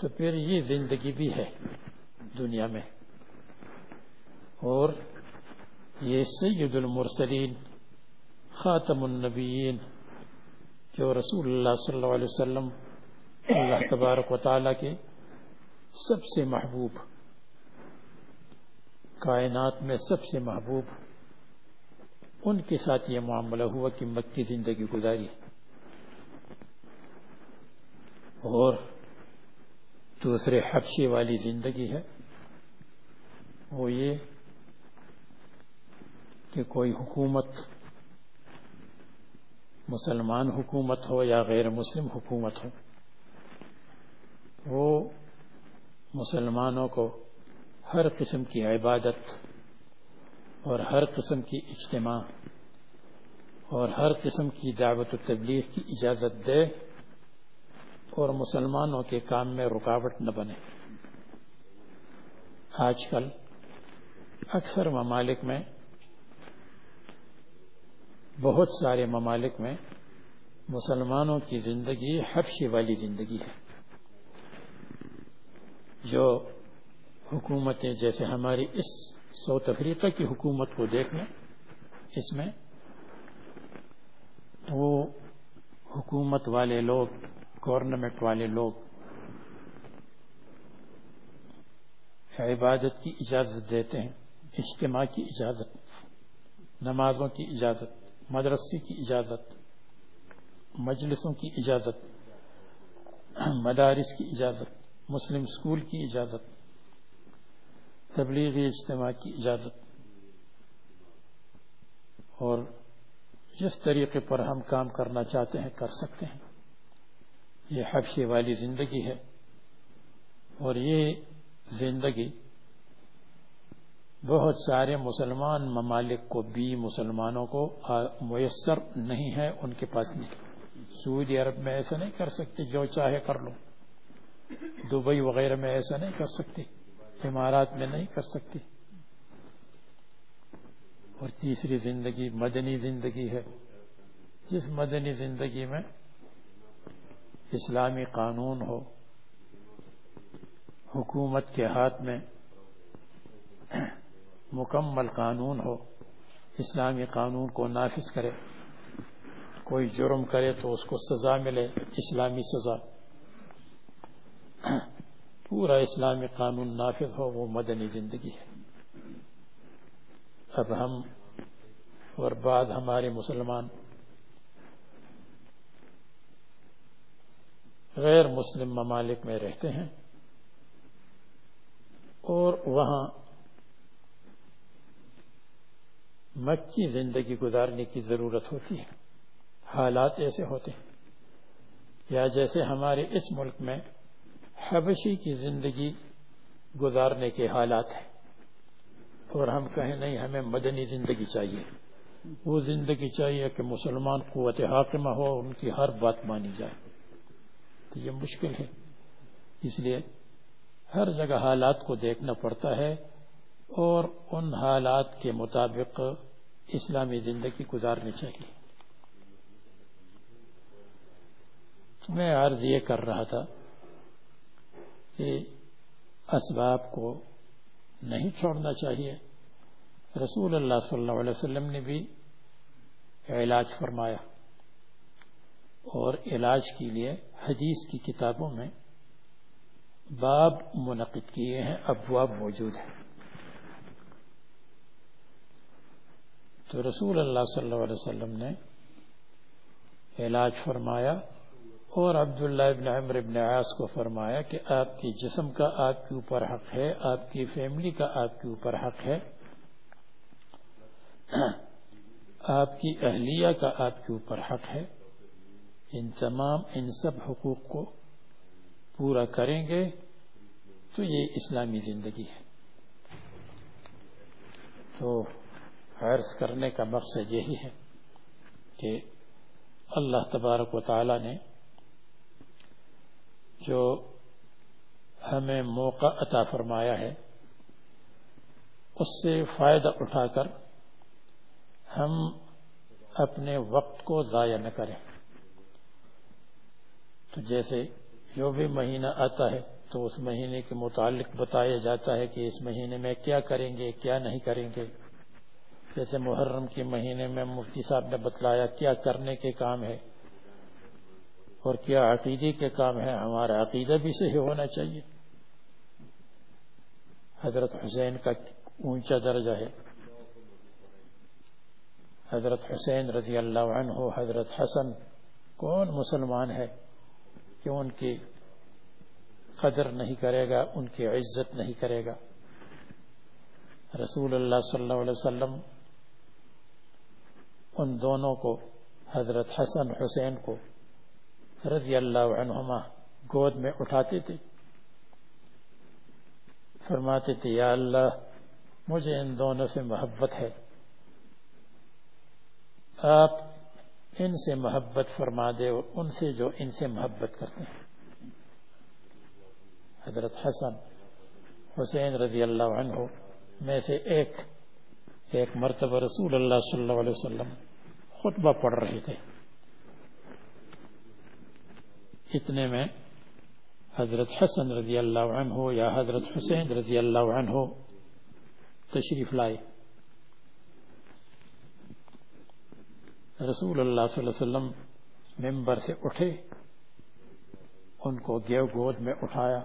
تو پھر یہ زندگی بھی ہے دنیا میں۔ اور یہ سید المرسلین، خاتم النبیین، جو رسول اللہ صلی اللہ علیہ وسلم، اللہ تبارک و تعالی کے سب سے محبوب، کائنات میں سب سے محبوب، ان کے ساتھ یہ معاملہ ہوا کہ مکی زندگی گزاری۔ اور دوسرے حبشے والی زندگی ہے۔ وہ یہ کہ کوئی حکومت، مسلمان حکومت ہو یا غیر مسلم حکومت ہو، وہ مسلمانوں کو ہر قسم کی عبادت اور ہر قسم کی اجتماع اور ہر قسم کی دعوت و تبلیغ کی اجازت دے اور مسلمانوں کے کام میں رکاوٹ نہ بنے۔ آج کل اکثر ممالک میں، بہت سارے ممالک میں مسلمانوں کی زندگی حفشی والی زندگی ہے۔ جو حکومتیں، جیسے ہماری اس ساؤتھ افریقہ کی حکومت کو دیکھ لیں اس میں وہ حکومت والے لوگ گورنمنٹ والے لوگ۔ عبادت کی اجازت دیتے ہیں، اجتماع کی اجازت، نمازوں کی اجازت، مدرسے کی اجازت، مجلسوں کی اجازت، مدارس کی اجازت، مسلم اسکول کی اجازت، تبلیغی اجتماع کی اجازت۔ اور جس طریقے پر ہم کام کرنا چاہتے ہیں، کر سکتے ہیں۔ یہ حفشے والی زندگی ہے اور یہ زندگی بہت سارے مسلمان ممالک کو بھی مسلمانوں کو میسر نہیں ہے، ان کے پاس نہیں۔ سعودی عرب میں ایسا نہیں کر سکتے، جو چاہے کر لو۔ دبئی وغیرہ میں ایسا نہیں کر سکتے، امارات میں نہیں کر سکتے۔ اور تیسری زندگی مدنی زندگی ہے۔ جس مدنی زندگی میں اسلامی قانون ہو، حکومت کے ہاتھ میں مکمل قانون ہو، اسلامی قانون کو نافذ کرے، کوئی جرم کرے تو اس کو سزا ملے، اسلامی سزا۔ پورا اسلامی قانون نافذ ہو، وہ مدنی زندگی ہے۔ اب ہم اور بعد ہمارے مسلمان غیر مسلم ممالک میں رہتے ہیں اور وہاں مکی زندگی گزارنے کی ضرورت ہوتی ہے۔ حالات ایسے ہوتے ہیں۔ یا جیسے ہمارے اس ملک میں حبشی کی زندگی گزارنے کے حالات ہیں۔ اور ہم کہیں نہیں، ہمیں مدنی زندگی چاہیے۔ وہ زندگی چاہیے کہ مسلمان قوت حاکمہ ہو ان کی ہر بات مانی جائے۔ تو یہ مشکل ہے۔ اس لیے ہر جگہ حالات کو دیکھنا پڑتا ہے اور ان حالات کے مطابق اسلامی زندگی گزارنی چاہیے۔ میں عرض یہ کر رہا تھا کہ اسباب کو نہیں چھوڑنا چاہیے۔ رسول اللہ صلی اللہ علیہ وسلم نے بھی علاج فرمایا اور علاج کے لیے حدیث کی کتابوں میں باب منعقد کیے ہیں، ابواب موجود ہیں۔ تو رسول اللہ صلی اللہ علیہ وسلم نے علاج فرمایا اور عبداللہ ابن عمر ابن عاص کو فرمایا کہ آپ کی جسم کا آپ کے اوپر حق ہے، آپ کی فیملی کا آپ کے اوپر حق ہے۔ آپ کی اہلیہ کا آپ کے اوپر حق ہے۔ ان تمام ان سب حقوق کو پورا کریں گے تو یہ اسلامی زندگی ہے۔ تو عرض کرنے کا مقصد یہی ہے کہ اللہ تبارک و تعالی نے جو ہمیں موقع عطا فرمایا ہے، اس سے فائدہ اٹھا کر ہم اپنے وقت کو ضائع نہ کریں۔ تو جیسے جو بھی مہینہ آتا ہے تو اس مہینے کے متعلق بتایا جاتا ہے کہ اس مہینے میں کیا کریں گے، کیا نہیں کریں گے۔ جیسے محرم کے مہینے میں مفتی صاحب نے بتلایا کیا کرنے کے کام ہے اور کیا عقیدے کے کام ہے ہمارا عقیدہ بھی صحیح ہونا چاہیے۔ حضرت حسین کا اونچا درجہ ہے۔ حضرت حسین رضی اللہ عنہ، حضرت حسن، کون مسلمان ہے؟ کہ ان کی قدر نہیں کرے گا، ان کی عزت نہیں کرے گا۔ رسول اللہ صلی اللہ علیہ وسلم ان دونوں کو، حضرت حسن، حسین کو رضی اللہ عنہما گود میں اٹھاتے تھے فرماتے تھے یا اللہ، مجھے ان دونوں سے محبت ہے۔ آپ ان سے محبت فرما دے اور ان سے جو ان سے محبت کرتے ہیں۔ حضرت حسن، حسین رضی اللہ عنہ میں سے ایک ایک مرتبہ رسول اللہ صلی اللہ علیہ وسلم خطبہ پڑھ رہے تھے۔ اتنے میں حضرت حسن رضی اللہ عنہ یا حضرت حسین رضی اللہ عنہ تشریف لائے۔ رسول اللہ صلی اللہ علیہ وسلم ممبر سے اٹھے، ان کو گیو گود میں اٹھایا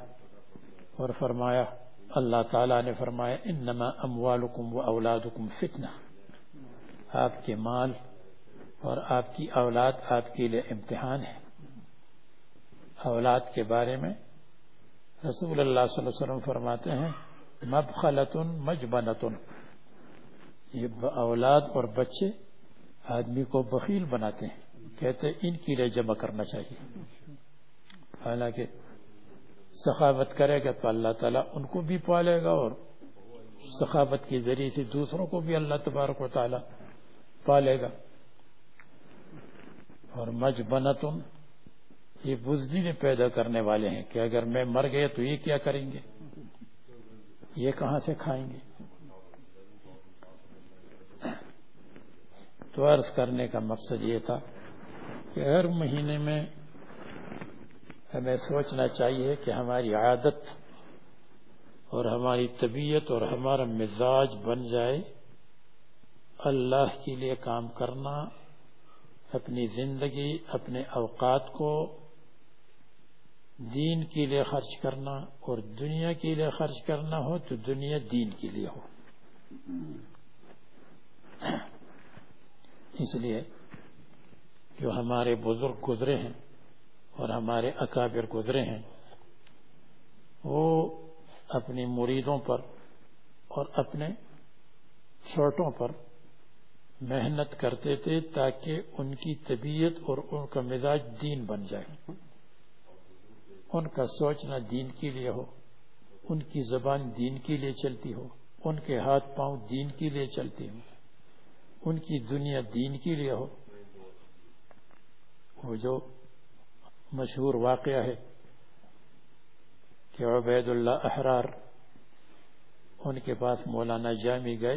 اور فرمایا، اللہ تعالیٰ نے فرمایا، انما اموالکم و اولادکم فتنہ۔ آپ کے مال اور آپ کی اولاد آپ کے لیے امتحان ہے۔ اولاد کے بارے میں رسول اللہ صلی اللہ علیہ وسلم فرماتے ہیں مبخلت مجبنت یہ اولاد اور بچے آدمی کو بخیل بناتے ہیں۔ کہتے ہیں ان کی لیے جمع کرنا چاہیے۔ حالانکہ سخاوت کرے گا تو اللہ تعالیٰ ان کو بھی پالے گا اور سخاوت کے ذریعے سے دوسروں کو بھی اللہ تبارک و تعالیٰ پالے گا۔ اور مجبنتن، یہ بزدلی پیدا کرنے والے ہیں کہ اگر میں مر گیا تو یہ کیا کریں گے؟ یہ کہاں سے کھائیں گے؟ تو عرض کرنے کا مقصد یہ تھا کہ ہر مہینے میں ہمیں سوچنا چاہیے کہ ہماری عادت اور ہماری طبیعت اور ہمارا مزاج بن جائے، اللہ کے لیے کام کرنا، اپنی زندگی، اپنے اوقات کو دین کے لیے خرچ کرنا اور دنیا کے لیے خرچ کرنا ہو تو دنیا دین کے لیے ہو۔ اس لیے جو ہمارے بزرگ گزرے ہیں اور ہمارے اکابر گزرے ہیں، وہ اپنی مریدوں پر اور اپنے چھوٹوں پر محنت کرتے تھے تاکہ ان کی طبیعت اور ان کا مزاج دین بن جائے۔ ان کا سوچنا دین کے لیے ہو، ان کی زبان دین کے لیے چلتی ہو، ان کے ہاتھ پاؤں دین کے لیے چلتی ہو ان کی دنیا دین کے لیے ہو۔ وہ جو مشہور واقعہ ہے کہ عبید اللہ احرار ان کے پاس مولانا جامی گئے،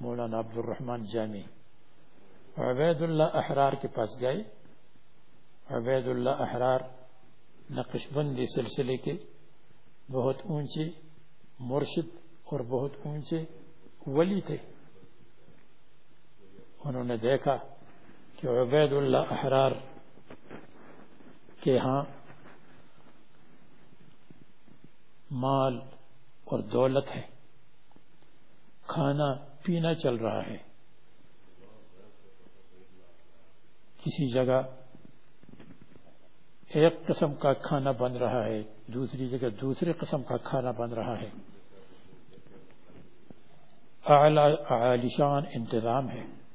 مولانا عبد الرحمن جامی۔ عبید اللہ احرار کے پاس گئے۔ عبید اللہ احرار نقش بندی سلسلے کے بہت اونچے مرشد اور بہت اونچے ولی تھے۔ انہوں نے دیکھا کہ عبید اللہ احرار کے ہاں مال اور دولت ہے۔ کھانا پینا چل رہا ہے۔ کسی جگہ ایک قسم کا کھانا بن رہا ہے، دوسری جگہ دوسرے قسم کا کھانا بن رہا ہے۔ عالیشان انتظام ہے۔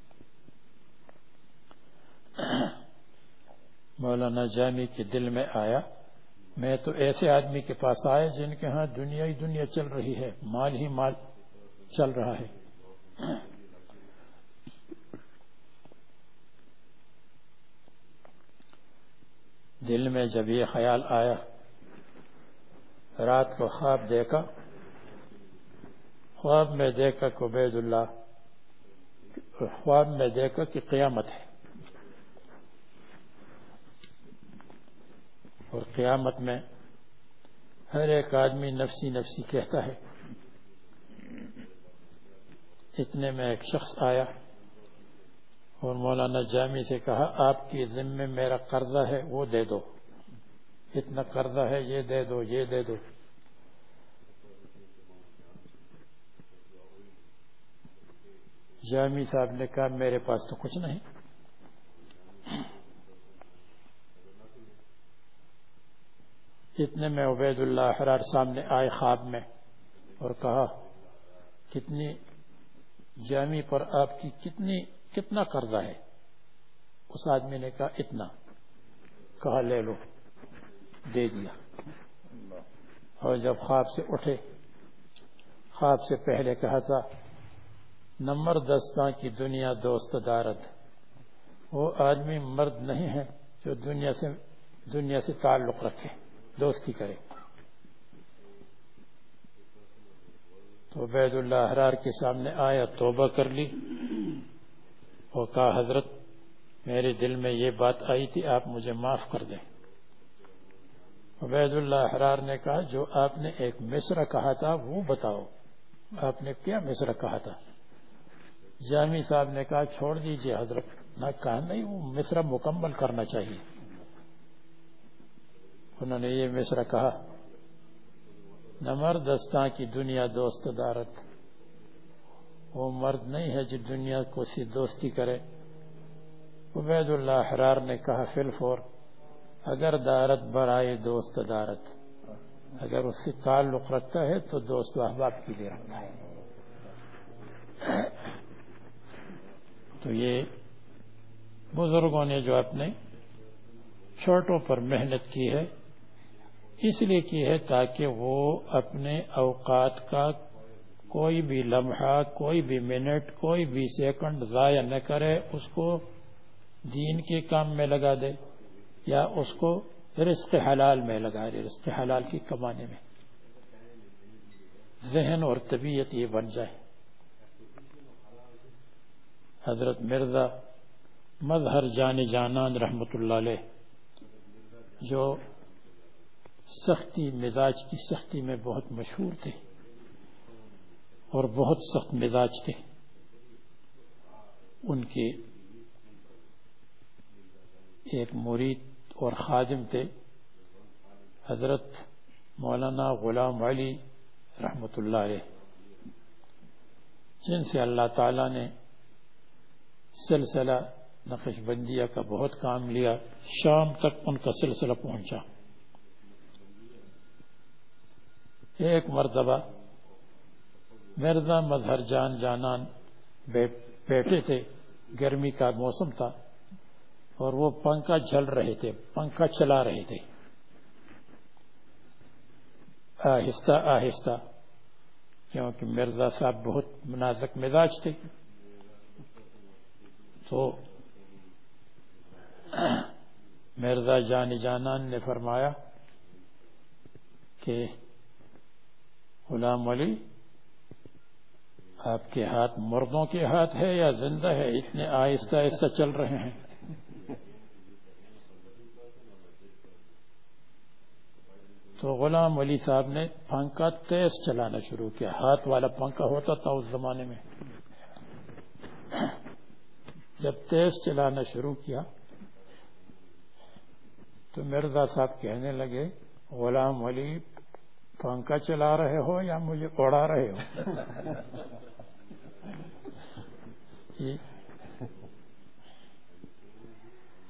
مولانا جامی کے دل میں آیا، میں تو ایسے آدمی کے پاس آئے جن کے ہاں دنیا ہی دنیا چل رہی ہے، مال ہی مال چل رہا ہے۔ دل میں جب یہ خیال آیا، رات کو خواب دیکھا، خواب میں دیکھا کہ عبید اللہ، خواب میں دیکھا کہ قیامت ہے۔ اور قیامت میں ہر ایک آدمی نفسی نفسی کہتا ہے۔ اتنے میں ایک شخص آیا اور مولانا جامی سے کہا، آپ کی ذمے میرا قرضہ ہے، وہ دے دو۔ اتنا قرضہ ہے، یہ دے دو، یہ دے دو۔ جامی صاحب نے کہا، میرے پاس تو کچھ نہیں۔ اتنے میں عبید اللہ حرار سامنے آئے خواب میں اور کہا، کتنی جامی پر آپ کی کتنی، کتنا قرضہ ہے؟ اس آدمی نے کہا، اتنا۔ کہا، لے لو۔ دے دیا۔ اور جب خواب سے اٹھے، خواب سے پہلے کہا تھا، نمبر دستہ کی دنیا دوست دارت وہ آدمی مرد نہیں ہے جو دنیا سے دنیا سے تعلق رکھے۔ دوستی کرے۔ تو عبید اللہ حرار کے سامنے آیا، توبہ کر لی۔ اور کہا، حضرت، میرے دل میں یہ بات آئی تھی، آپ مجھے معاف کر دیں۔ عبید اللہ حرار نے کہا، جو آپ نے ایک مصر کہا تھا، وہ بتاؤ۔ آپ نے کیا مصر کہا تھا؟ جامی صاحب نے کہا، چھوڑ دیجیے حضرت، نہ کہا، نہیں، وہ مصر مکمل کرنا چاہیے۔ انہوں نے یہ مصر کہا نمر دستان کی دنیا دوست دارت۔ وہ مرد نہیں ہے جو دنیا کو سی دوستی کرے۔ عبید اللہ حرار نے کہا، فی الفور، اگر دارت برائے دوست دارت۔ اگر اس سے تعلق رکھتا ہے تو دوست و احباب کے لیے رکھتا ہے۔ تو یہ بزرگوں نے جو اپنے چھوٹوں پر محنت کی ہے اس لیے کی ہے تاکہ وہ اپنے اوقات کا کوئی بھی لمحہ، کوئی بھی منٹ، کوئی بھی سیکنڈ ضائع نہ کرے، اس کو دین کے کام میں لگا دے یا اس کو رزق حلال میں لگا دے، رزق حلال کی کمانے میں۔ ذہن اور طبیعت یہ بن جائے۔ حضرت مرزا مظہر جان جانان رحمت اللہ علیہ جو سختی مزاج کی سختی میں بہت مشہور تھے اور بہت سخت مزاج تھے۔ ان کے ایک مرید اور خادم تھے، حضرت مولانا غلام علی رحمت اللہ علیہ، جن سے اللہ تعالی نے سلسلہ نقش بندیہ کا بہت کام لیا، شام تک ان کا سلسلہ پہنچا۔ ایک مرتبہ مرزا مظہر جان جانان بیٹھے تھے، گرمی کا موسم تھا، اور وہ پنکھا جل رہے تھے، پنکھا چلا رہے تھے۔ آہستہ آہستہ، کیونکہ مرزا صاحب بہت منازک مزاج تھے، تو مرزا جان جانان نے فرمایا کہ غلام علی آپ کے ہاتھ مردوں کے ہاتھ ہے یا زندہ ہے؟ اتنے آہستہ آہستہ چل رہے ہیں۔ تو غلام علی صاحب نے پنکھا تیز چلانا شروع کیا۔ ہاتھ والا پنکھا ہوتا تھا اس زمانے میں۔ جب تیز چلانا شروع کیا، تو مرزا صاحب کہنے لگے، غلام علی پنکھا چلا رہے ہو یا مجھے اڑا رہے ہو؟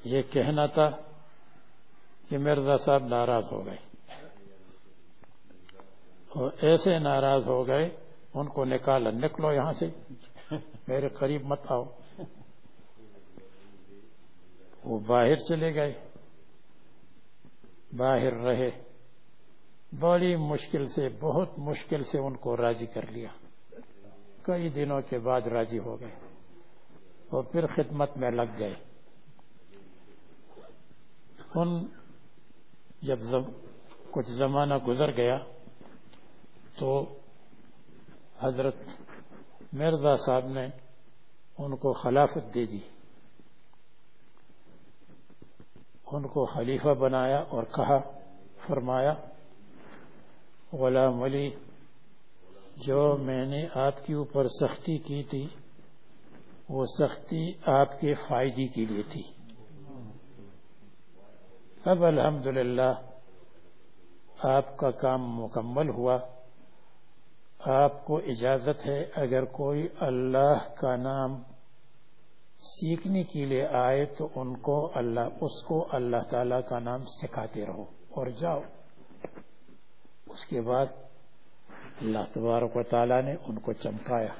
یہ کہنا تھا کہ مرزا صاحب ناراض ہو گئے۔ اور ایسے ناراض ہو گئے، ان کو نکالا، نکلو یہاں سے۔ میرے قریب مت آؤ۔ وہ باہر چلے گئے۔ باہر رہے۔ بڑی مشکل سے، بہت مشکل سے ان کو راضی کر لیا۔ کئی دنوں کے بعد راضی ہو گئے اور پھر خدمت میں لگ گئے۔ ان جب کچھ زمانہ گزر گیا تو حضرت مرزا صاحب نے ان کو خلافت دے دی۔ ان کو خلیفہ بنایا اور کہا، فرمایا غلام علی جو میں نے آپ کے اوپر سختی کی تھی، وہ سختی آپ کے فائدے کے لیے تھی۔ اب الحمدللہ، آپ کا کام مکمل ہوا۔ آپ کو اجازت ہے، اگر کوئی اللہ کا نام سیکھنے کے لیے آئے، تو ان کو اللہ، اس کو اللہ تعالی کا نام سکھاتے رہو اور جاؤ۔ اس کے بعد اللہ تبارک و تعالیٰ نے ان کو چمکایا۔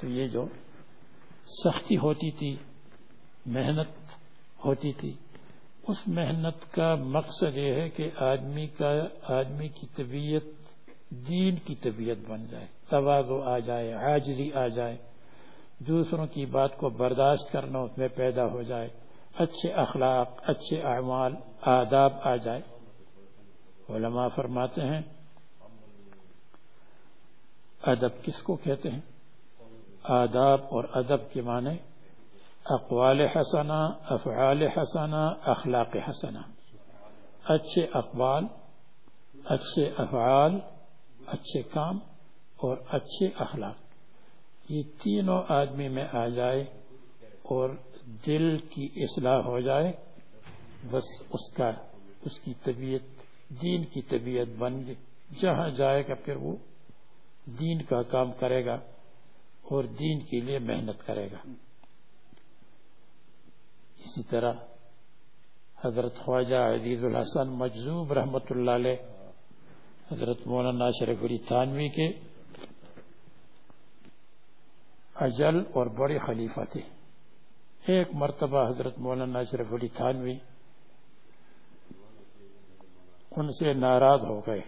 تو یہ جو سختی ہوتی تھی، محنت ہوتی تھی، اس محنت کا مقصد یہ ہے کہ آدمی کا، آدمی کی طبیعت، دین کی طبیعت بن جائے، توازو آ جائے حاجری آ جائے۔ دوسروں کی بات کو برداشت کرنا اس میں پیدا ہو جائے۔ اچھے اخلاق، اچھے اعمال، آداب آ جائے۔ علماء فرماتے ہیں، ادب کس کو کہتے ہیں؟ آداب اور ادب کے معنی اقوال حسنہ، افعال حسنہ، اخلاق حسنہ۔ اچھے اقوال، اچھے افعال، اچھے کام اور اچھے اخلاق۔ یہ تینوں آدمی میں آ جائے اور دل کی اصلاح ہو جائے، بس اس کا، اس کی طبیعت دین کی طبیعت بن جہاں جائے گا پھر وہ دین کا کام کرے گا اور دین کے لیے محنت کرے گا۔ اسی طرح حضرت خواجہ عزیز الحسن مجزوب رحمت اللہ علیہ، حضرت مولانا شریف علی تھانوی کے اجل اور بڑے خلیفہ تھے۔ ایک مرتبہ حضرت مولانا شریف علی تھانوی ان سے ناراض ہو گئے۔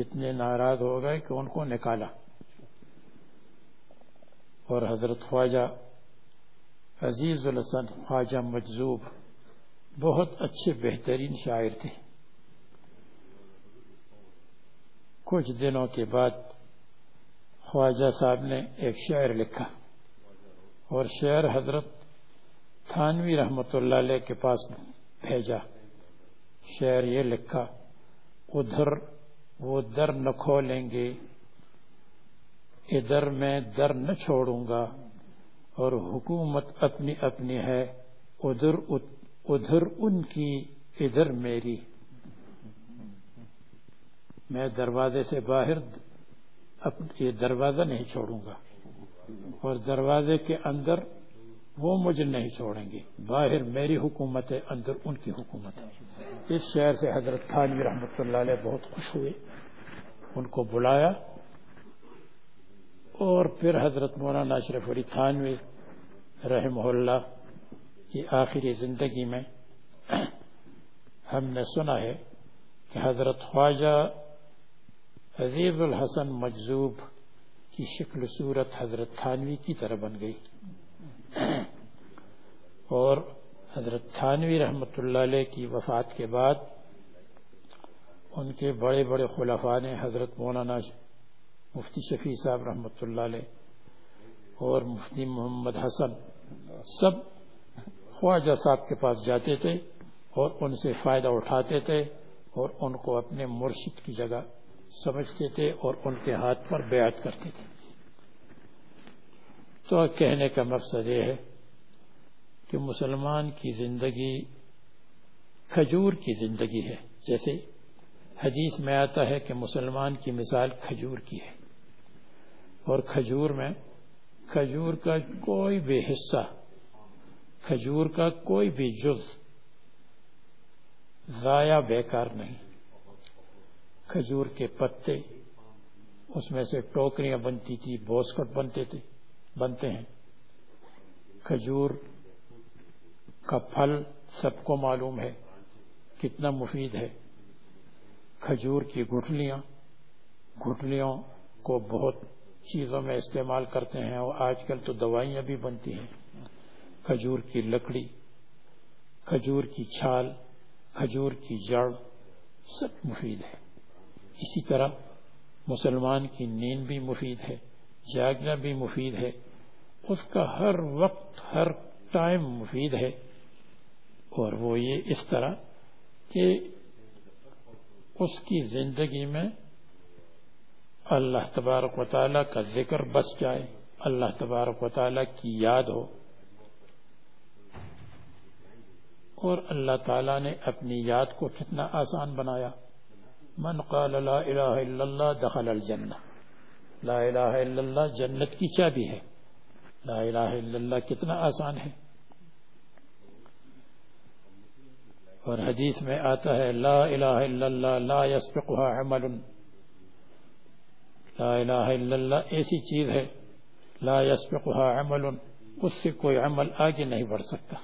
اتنے ناراض ہو گئے کہ ان کو نکالا۔ اور حضرت خواجہ عزیز الحسن خواجہ مجزوب بہت اچھے بہترین شاعر تھے۔ کچھ دنوں کے بعد خواجہ صاحب نے ایک شعر لکھا اور شعر حضرت تھانوی رحمت اللہ علیہ کے پاس بھیجا۔ شعر یہ لکھا، ادھر، وہ در نہ کھولیں گے، ادھر میں در نہ چھوڑوں گا، اور حکومت اپنی اپنی ہے، ادھر ادھر ان کی، ادھر میری. میں دروازے سے باہر یہ دروازہ نہیں چھوڑوں گا، اور دروازے کے اندر وہ مجھے نہیں چھوڑیں گے۔ باہر میری حکومت ہے، اندر ان کی حکومت ہے۔ اس شہر سے حضرت تھانوی رحمۃ اللہ علیہ بہت خوش ہوئے۔ ان کو بلایا۔ اور پھر حضرت مولانا اشرف علی تھانوی رحمہ اللہ کی آخری زندگی میں ہم نے سنا ہے کہ حضرت خواجہ عزیز الحسن مجزوب کی شکل صورت حضرت تھانوی کی طرح بن گئی۔ اور حضرت تھانوی رحمت اللہ علیہ کی وفات کے بعد ان کے بڑے بڑے خلفاء نے حضرت مولانا مفتی شفیع صاحب رحمۃ اللہ علیہ اور مفتی محمد حسن سب خواجہ صاحب کے پاس جاتے تھے اور ان سے فائدہ اٹھاتے تھے اور ان کو اپنے مرشد کی جگہ سمجھتے تھے اور ان کے ہاتھ پر بیعت کرتے تھے۔ تو کہنے کا مقصد یہ ہے کہ مسلمان کی زندگی کھجور کی زندگی ہے۔ جیسے حدیث میں آتا ہے کہ مسلمان کی مثال کھجور کی ہے۔ اور کھجور میں کھجور کا کوئی بھی حصہ، کھجور کا کوئی بھی جز ضائع بیکار نہیں۔ کھجور کے پتے، اس میں سے ٹوکریاں بنتی تھی بوسکٹ بنتے تھے، بنتے ہیں۔ کھجور کا پھل سب کو معلوم ہے۔ کتنا مفید ہے۔ کھجور کی گٹھلیاں، گٹھلیوں کو بہت چیزوں میں استعمال کرتے ہیں اور آج کل تو دوائیاں بھی بنتی ہیں۔ کھجور کی لکڑی، کھجور کی چھال، کھجور کی جڑ سب مفید ہے۔ اسی طرح مسلمان کی نیند بھی مفید ہے، جاگنا بھی مفید ہے۔ اس کا ہر وقت، ہر ٹائم مفید ہے۔ اور وہ یہ اس طرح کہ اس کی زندگی میں اللہ تبارک و تعالیٰ کا ذکر بس جائے، اللہ تبارک و تعالیٰ کی یاد ہو۔ اور اللہ تعالیٰ نے اپنی یاد کو کتنا آسان بنایا۔ من قال لا الہ الا اللہ دخل الجنہ۔ لا الہ الا اللہ جنت کی چابی ہے۔ لا الہ الا اللہ کتنا آسان ہے۔ اور حدیث میں آتا ہے، لا الہ الا اللہ، لا يسبقها عمل. لا الہ الا اللہ، ایسی چیز ہے، لا يسبقها عمل. اس سے کوئی عمل آگے نہیں بڑھ سکتا۔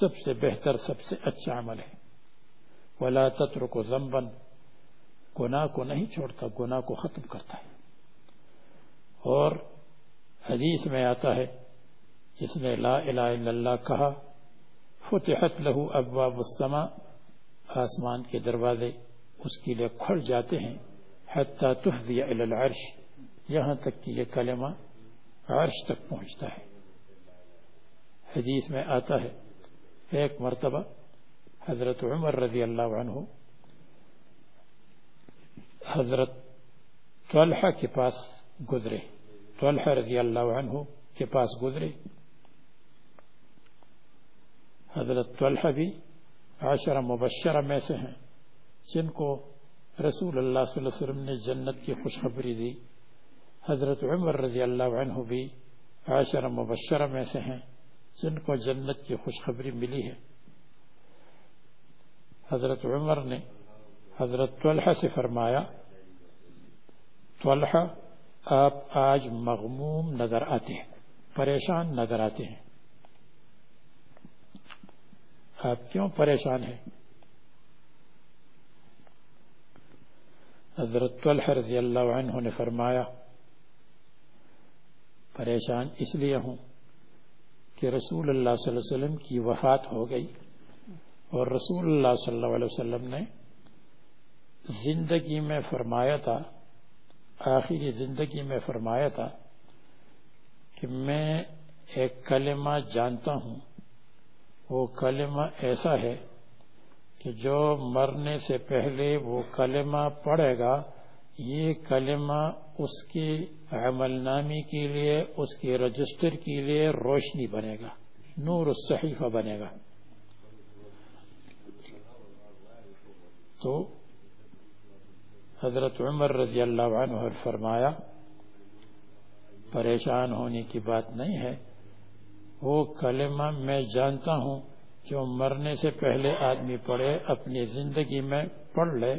سب سے بہتر، سب سے اچھا عمل ہے۔ ولا تتر کو زمبن گناہ کو نہیں چھوڑتا، گناہ کو ختم کرتا ہے۔ اور حدیث میں آتا ہے، جس نے لا الہ الا اللہ کہا فتحت لہو ابواب السماء، آسمان کے دروازے اس کے لیے کھڑ جاتے ہیں حتی تحذی الى العرش، یہاں تک کہ یہ کلمہ عرش تک پہنچتا ہے۔ حدیث میں آتا ہے، ایک مرتبہ حضرت عمر رضی اللہ عنہ حضرت طلحہ کے پاس گزرے، طلحہ رضی اللہ عنہ کے پاس گزرے۔ حضرت طلحہ بھی عشرہ مبشرہ میں سے ہیں، جن کو رسول اللہ صلی اللہ علیہ وسلم نے جنت کی خوشخبری دی۔ حضرت عمر رضی اللہ عنہ بھی عشرہ مبشرہ میں سے ہیں، جن کو جنت کی خوشخبری ملی ہے۔ حضرت عمر نے حضرت طلحہ سے فرمایا، طلحہ، آپ آج مغموم نظر آتے ہیں، پریشان نظر آتے ہیں۔ آپ کیوں پریشان ہیں حضرت طلحہ رضی اللہ عنہ نے فرمایا، پریشان اس لیے ہوں کہ رسول اللہ صلی اللہ علیہ وسلم کی وفات ہو گئی اور رسول اللہ صلی اللہ علیہ وسلم نے زندگی میں فرمایا تھا، آخری زندگی میں فرمایا تھا کہ میں ایک کلمہ جانتا ہوں وہ کلمہ ایسا ہے کہ جو مرنے سے پہلے وہ کلمہ پڑھے گا، یہ کلمہ اس کی عمل نامی کے لیے، اس کے رجسٹر کے لیے روشنی بنے گا، نور الصحیفہ بنے گا۔ تو حضرت عمر رضی اللہ عنہ فرمایا، پریشان ہونے کی بات نہیں ہے وہ کلمہ میں جانتا ہوں جو مرنے سے پہلے آدمی پڑھے، اپنی زندگی میں پڑھ لے،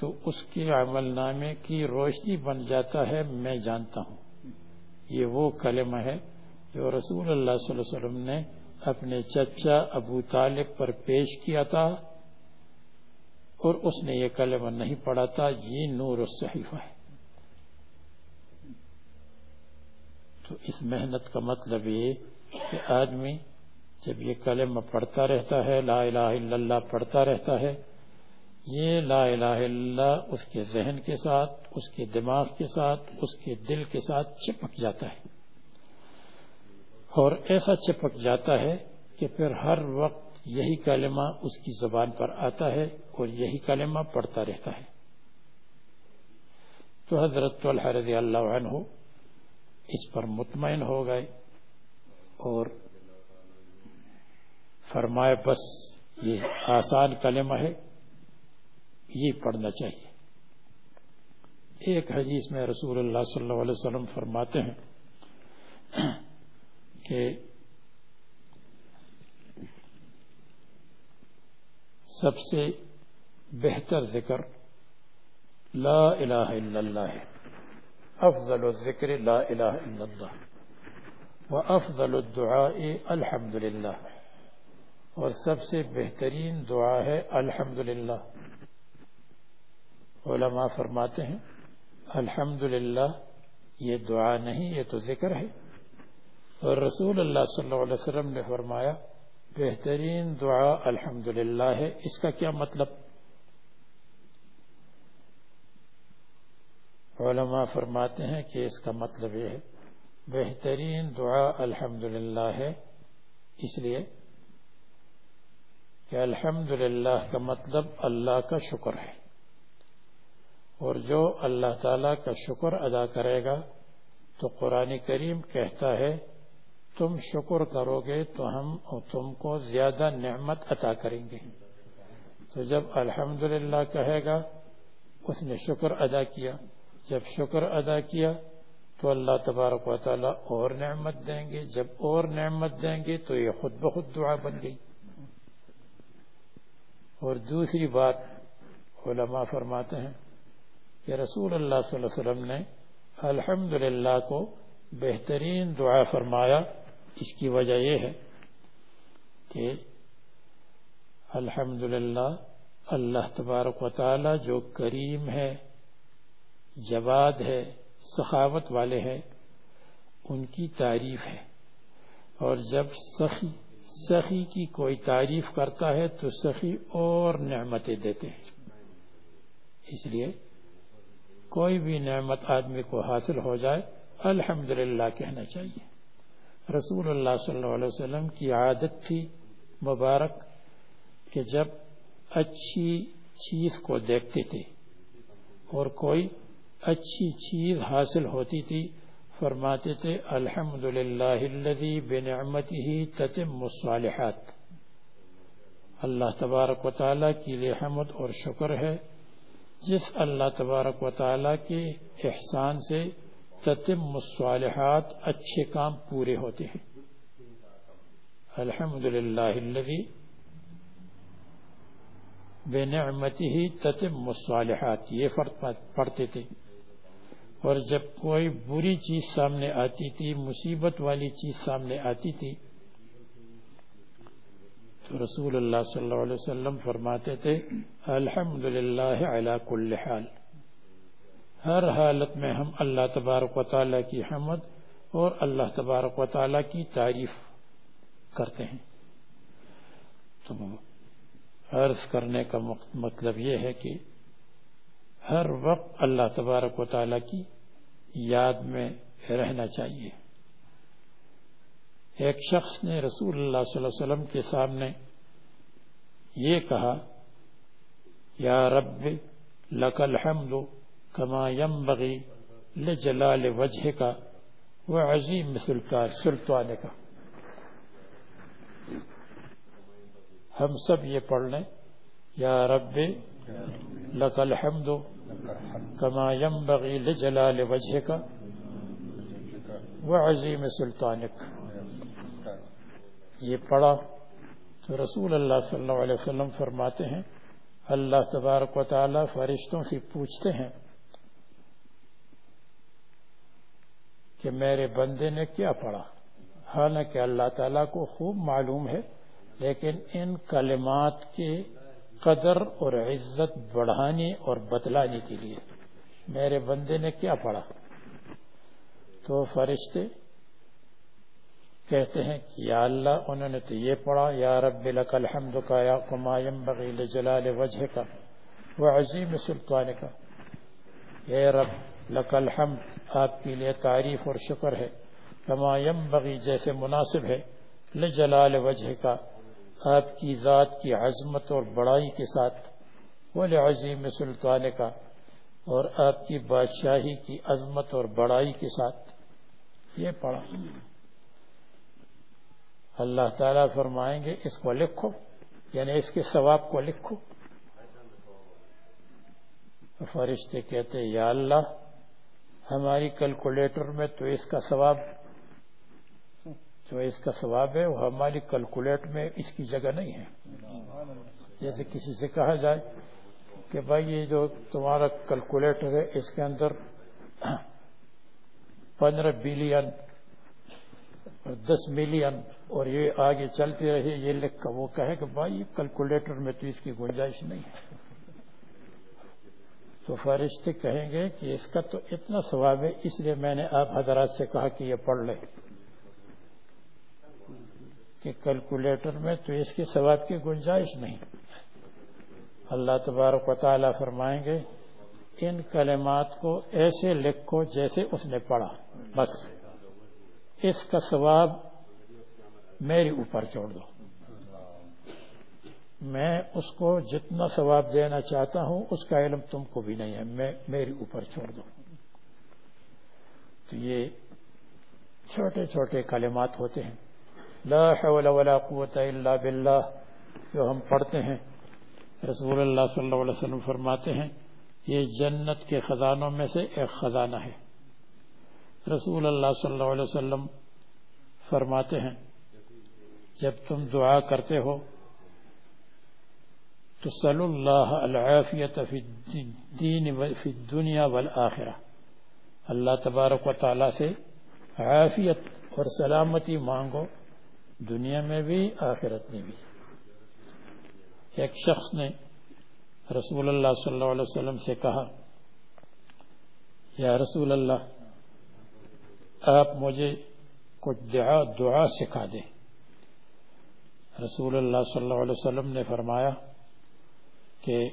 تو اس کے عمل نامے کی روشنی بن جاتا ہے، میں جانتا ہوں۔ یہ وہ کلمہ ہے جو رسول اللہ صلی اللہ علیہ وسلم نے اپنے چچا ابو طالب پر پیش کیا تھا اور اس نے یہ کلمہ نہیں پڑھا تھا، یہ نور الصحیفہ ہے۔ تو اس محنت کا مطلب یہ کہ آدمی جب یہ کلمہ پڑھتا رہتا ہے، لا الہ الا اللہ پڑھتا رہتا ہے، یہ لا الہ الا اللہ اس کے ذہن کے ساتھ، اس کے دماغ کے ساتھ، اس کے دل کے ساتھ چپک جاتا ہے۔ اور ایسا چپک جاتا ہے کہ پھر ہر وقت یہی کلمہ اس کی زبان پر آتا ہے اور یہی کلمہ پڑھتا رہتا ہے۔ تو حضرت طلحہ رضی اللہ عنہ اس پر مطمئن ہو گئے اور فرمائے بس یہ آسان کلمہ ہے، یہ پڑھنا چاہیے۔ ایک حدیث میں رسول اللہ صلی اللہ علیہ وسلم فرماتے ہیں کہ سب سے بہتر ذکر لا الہ الا اللہ ہے۔ افضل الذکر لا الہ الا اللہ و افضل الدعاء الحمد للہ اور سب سے بہترین دعا ہے الحمد للہ. علماء فرماتے ہیں، الحمد للہ، یہ دعا نہیں، یہ تو ذکر ہے. اور رسول اللہ صلی اللہ علیہ وسلم نے فرمایا، بہترین دعا الحمد ہے. اس کا کیا مطلب؟ علماء فرماتے ہیں کہ اس کا مطلب یہ ہے، بہترین دعا الحمد ہے۔ اس لیے؟ کہ الحمد کا مطلب اللہ کا شکر ہے۔ اور جو اللہ تعالی کا شکر ادا کرے گا، تو قرآن کریم کہتا ہے، تم شکر کرو گے تو ہم تم کو زیادہ نعمت عطا کریں گے۔ تو جب الحمد کہے گا، اس نے شکر ادا کیا۔ جب شکر ادا کیا تو اللہ تبارک و تعالیٰ اور نعمت دیں گے۔ جب اور نعمت دیں گے تو یہ خود بخود دعا بن گئی۔ اور دوسری بات علماء فرماتے ہیں کہ رسول اللہ صلی اللہ علیہ وسلم نے الحمد کو بہترین دعا فرمایا۔ اس کی وجہ یہ ہے کہ الحمد اللہ تبارک و تعالی جو کریم ہے جواد ہے، سخاوت والے ہیں، ان کی تعریف ہے۔ اور جب سخی سخی کی کوئی تعریف کرتا ہے تو سخی اور نعمتیں دیتے ہیں۔ اس لیے کوئی بھی نعمت آدمی کو حاصل ہو جائے الحمد کہنا چاہیے۔ رسول اللہ صلی اللہ علیہ وسلم کی عادت تھی مبارک کہ جب اچھی چیز کو دیکھتے تھے اور کوئی اچھی چیز حاصل ہوتی تھی، فرماتے تھے الحمد للہ بنعمت ہی تتم الصالحات. اللہ تبارک و تعالیٰ کی لیے حمد اور شکر ہے، جس اللہ تبارک و تعالیٰ کے احسان سے تتم الصالحات اچھے کام پورے ہوتے ہیں۔ الحمد للہ بے نعمتی ہی تتم الصالحات، یہ فرق پڑھتے تھے۔ اور جب کوئی بری چیز سامنے آتی تھی، مصیبت والی چیز سامنے آتی تھی، تو رسول اللہ صلی اللہ علیہ وسلم فرماتے تھے الحمد للہ کل حال۔ ہر حالت میں ہم اللہ تبارک و تعالیٰ کی حمد اور اللہ تبارک و تعالیٰ کی تعریف کرتے ہیں۔ تو عرض کرنے کا مطلب یہ ہے کہ ہر وقت اللہ تبارک و تعالیٰ کی یاد میں رہنا چاہیے۔ ایک شخص نے رسول اللہ صلی اللہ علیہ وسلم کے سامنے یہ کہا، یا رب، لک الحمد کما ينبغي لجلال وجهك وعظيم سلطانك ہم سب یہ پڑھ لیں، یا رب لك الحمد كما ينبغي لجلال وجهك وعظيم سلطانك. یہ پڑھا تو رسول اللہ صلی اللہ علیہ وسلم فرماتے ہیں، اللہ تبارک و تعالی فرشتوں سے پوچھتے ہیں کہ میرے بندے نے کیا پڑھا؟ حالانکہ اللہ تعالیٰ کو خوب معلوم ہے، لیکن ان کلمات کے قدر اور عزت بڑھانے اور بتلانے کے لیے۔ میرے بندے نے کیا پڑھا؟ تو فرشتے کہتے ہیں کہ یا اللہ، انہوں نے تو یہ پڑھا، یا رب لک الحمد کا، یا کما ينبغي لجلال وجہ کا وہ عظیم سلطان کا اے رب، لک الحمد آپ کے لیے تعریف اور شکر ہے۔ کما ينبغي جیسے مناسب ہے، لجلال وجہ کا آپ کی ذات کی عظمت اور بڑائی کے ساتھ ولی عظیم سلطان کا اور آپ کی بادشاہی کی عظمت اور بڑائی کے ساتھ۔ یہ پڑھا۔ اللہ تعالیٰ فرمائیں گے، اس کو لکھو یعنی اس کے ثواب کو لکھو۔ فرشتے کہتے یا اللہ، ہماری کیلکولیٹر میں تو اس کا ثواب جو اس کا ثواب ہے، وہ ہماری کیلکولیٹ میں اس کی جگہ نہیں ہے۔ جیسے کسی سے کہا جائے کہ بھائی یہ جو تمہارا کیلکولیٹر ہے، اس کے اندر پندرہ بلین اور دس ملین اور یہ آگے چلتے رہے، یہ لکھ کر وہ کہے کہ بھائی کیلکولیٹر میں تو اس کی گنجائش نہیں ہے۔ تو فرشتے کہیں گے کہ اس کا تو اتنا ثواب ہے، اس لیے میں نے آپ حضرات سے کہا کہ یہ پڑھ لے کہ کیلکولیٹر میں تو اس کے ثواب کی گنجائش نہیں۔ اللہ تبارک و تعالیٰ فرمائیں گے، ان کلمات کو ایسے لکھو جیسے اس نے پڑھا، بس۔ اس کا ثواب میرے اوپر چھوڑ دو۔ میں اس کو جتنا ثواب دینا چاہتا ہوں، اس کا علم تم کو بھی نہیں ہے، میں میرے اوپر چھوڑ دو۔ تو یہ چھوٹے چھوٹے کلمات ہوتے ہیں۔ لا حول ولا قوت الا باللہ جو ہم پڑھتے ہیں، رسول اللہ صلی اللہ علیہ وسلم فرماتے ہیں، یہ جنت کے خزانوں میں سے ایک خزانہ ہے۔ رسول اللہ صلی اللہ علیہ وسلم فرماتے ہیں، جب تم دعا کرتے ہو تو صلی اللہ العافیت فی الدنیا والآخرہ۔ اللہ تبارک و تعالی سے عافیت اور سلامتی مانگو۔ دنیا میں بھی، آخرت میں بھی۔ ایک شخص نے رسول اللہ صلی اللہ علیہ وسلم سے کہا، یا رسول اللہ، آپ مجھے کچھ دعا دعا سکھا دیں۔ رسول اللہ صلی اللہ علیہ وسلم نے فرمایا کہ،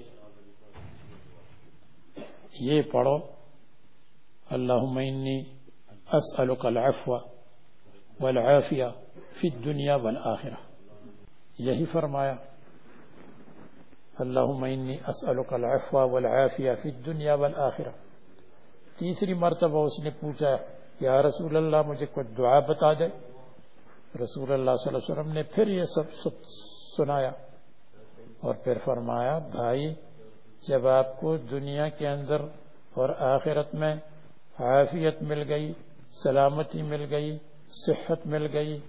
یہ پڑھو، اللہم انی اسألک العفو والعافیہ۔ فی الدنیا والآخرہ۔ یہی فرمایا، اللہم انی اسألک العفو والعافیہ فی الدنیا والآخرہ۔ تیسری مرتبہ اس نے پوچھا، یا رسول اللہ مجھے کچھ دعا بتا دے؟ رسول اللہ صلی اللہ علیہ وسلم نے پھر یہ سب سنایا اور پھر فرمایا، بھائی، جب آپ کو دنیا کے اندر اور آخرت میں عافیت مل گئی، سلامتی مل گئی، صحت مل گئی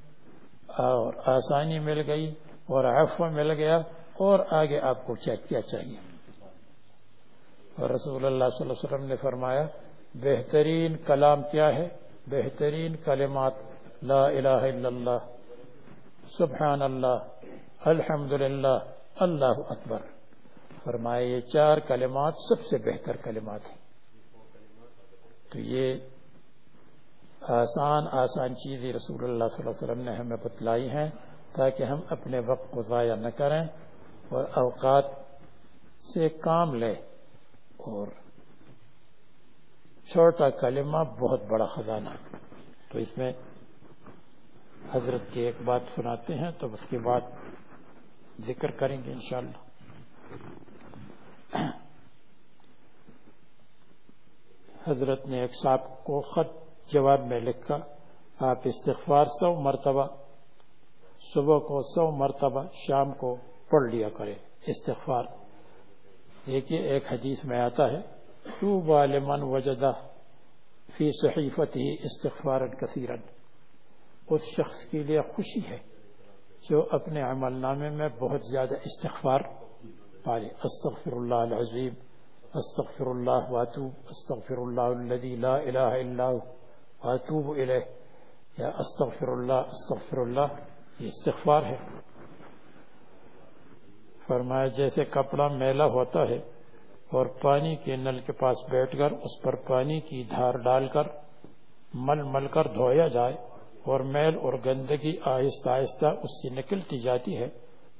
اور آسانی مل گئی اور عفو مل گیا اور آگے آپ کو کیا کیا چاہیے اور رسول اللہ صلی اللہ علیہ وسلم نے فرمایا، بہترین کلام کیا ہے؟ بہترین کلمات، لا الہ الا اللہ، سبحان اللہ الحمد للہ اللہ اکبر۔ فرمائے یہ چار کلمات سب سے بہتر کلمات ہیں۔ تو یہ آسان آسان چیزیں رسول اللہ صلی اللہ علیہ وسلم نے ہمیں بتلائی ہیں تاکہ ہم اپنے وقت کو ضائع نہ کریں اور اوقات سے کام لیں اور چھوٹا کلمہ بہت بڑا خزانہ۔ تو اس میں حضرت کی ایک بات سناتے ہیں، تو اس کے بعد ذکر کریں گے انشاءاللہ۔ حضرت نے ایک صاحب کو خط جواب میں لکھا، آپ استغفار سو مرتبہ، صبح کو سو مرتبہ، شام کو پڑھ لیا کرے استغفار۔ دیکھیے، ایک حدیث میں آتا ہے طوبى لمن وجد في صحيفته استغفارا كثيرا اس شخص کے لیے خوشی ہے جو اپنے عمل نامے میں بہت زیادہ استغفار پالے۔ استغفر اللہ العظیم، استغفر اللہ واتوب، استغفر اللہ الذي لا الہ الا واتوب الیہ۔ یا استغفر اللہ استغفر اللہ، یہ استغفار ہے۔ فرمایا، جیسے کپڑا میلا ہوتا ہے اور پانی کے نل کے پاس بیٹھ کر اس پر پانی کی دھار ڈال کر مل مل کر دھویا جائے اور میل اور گندگی آہستہ آہستہ اس سے نکلتی جاتی ہے،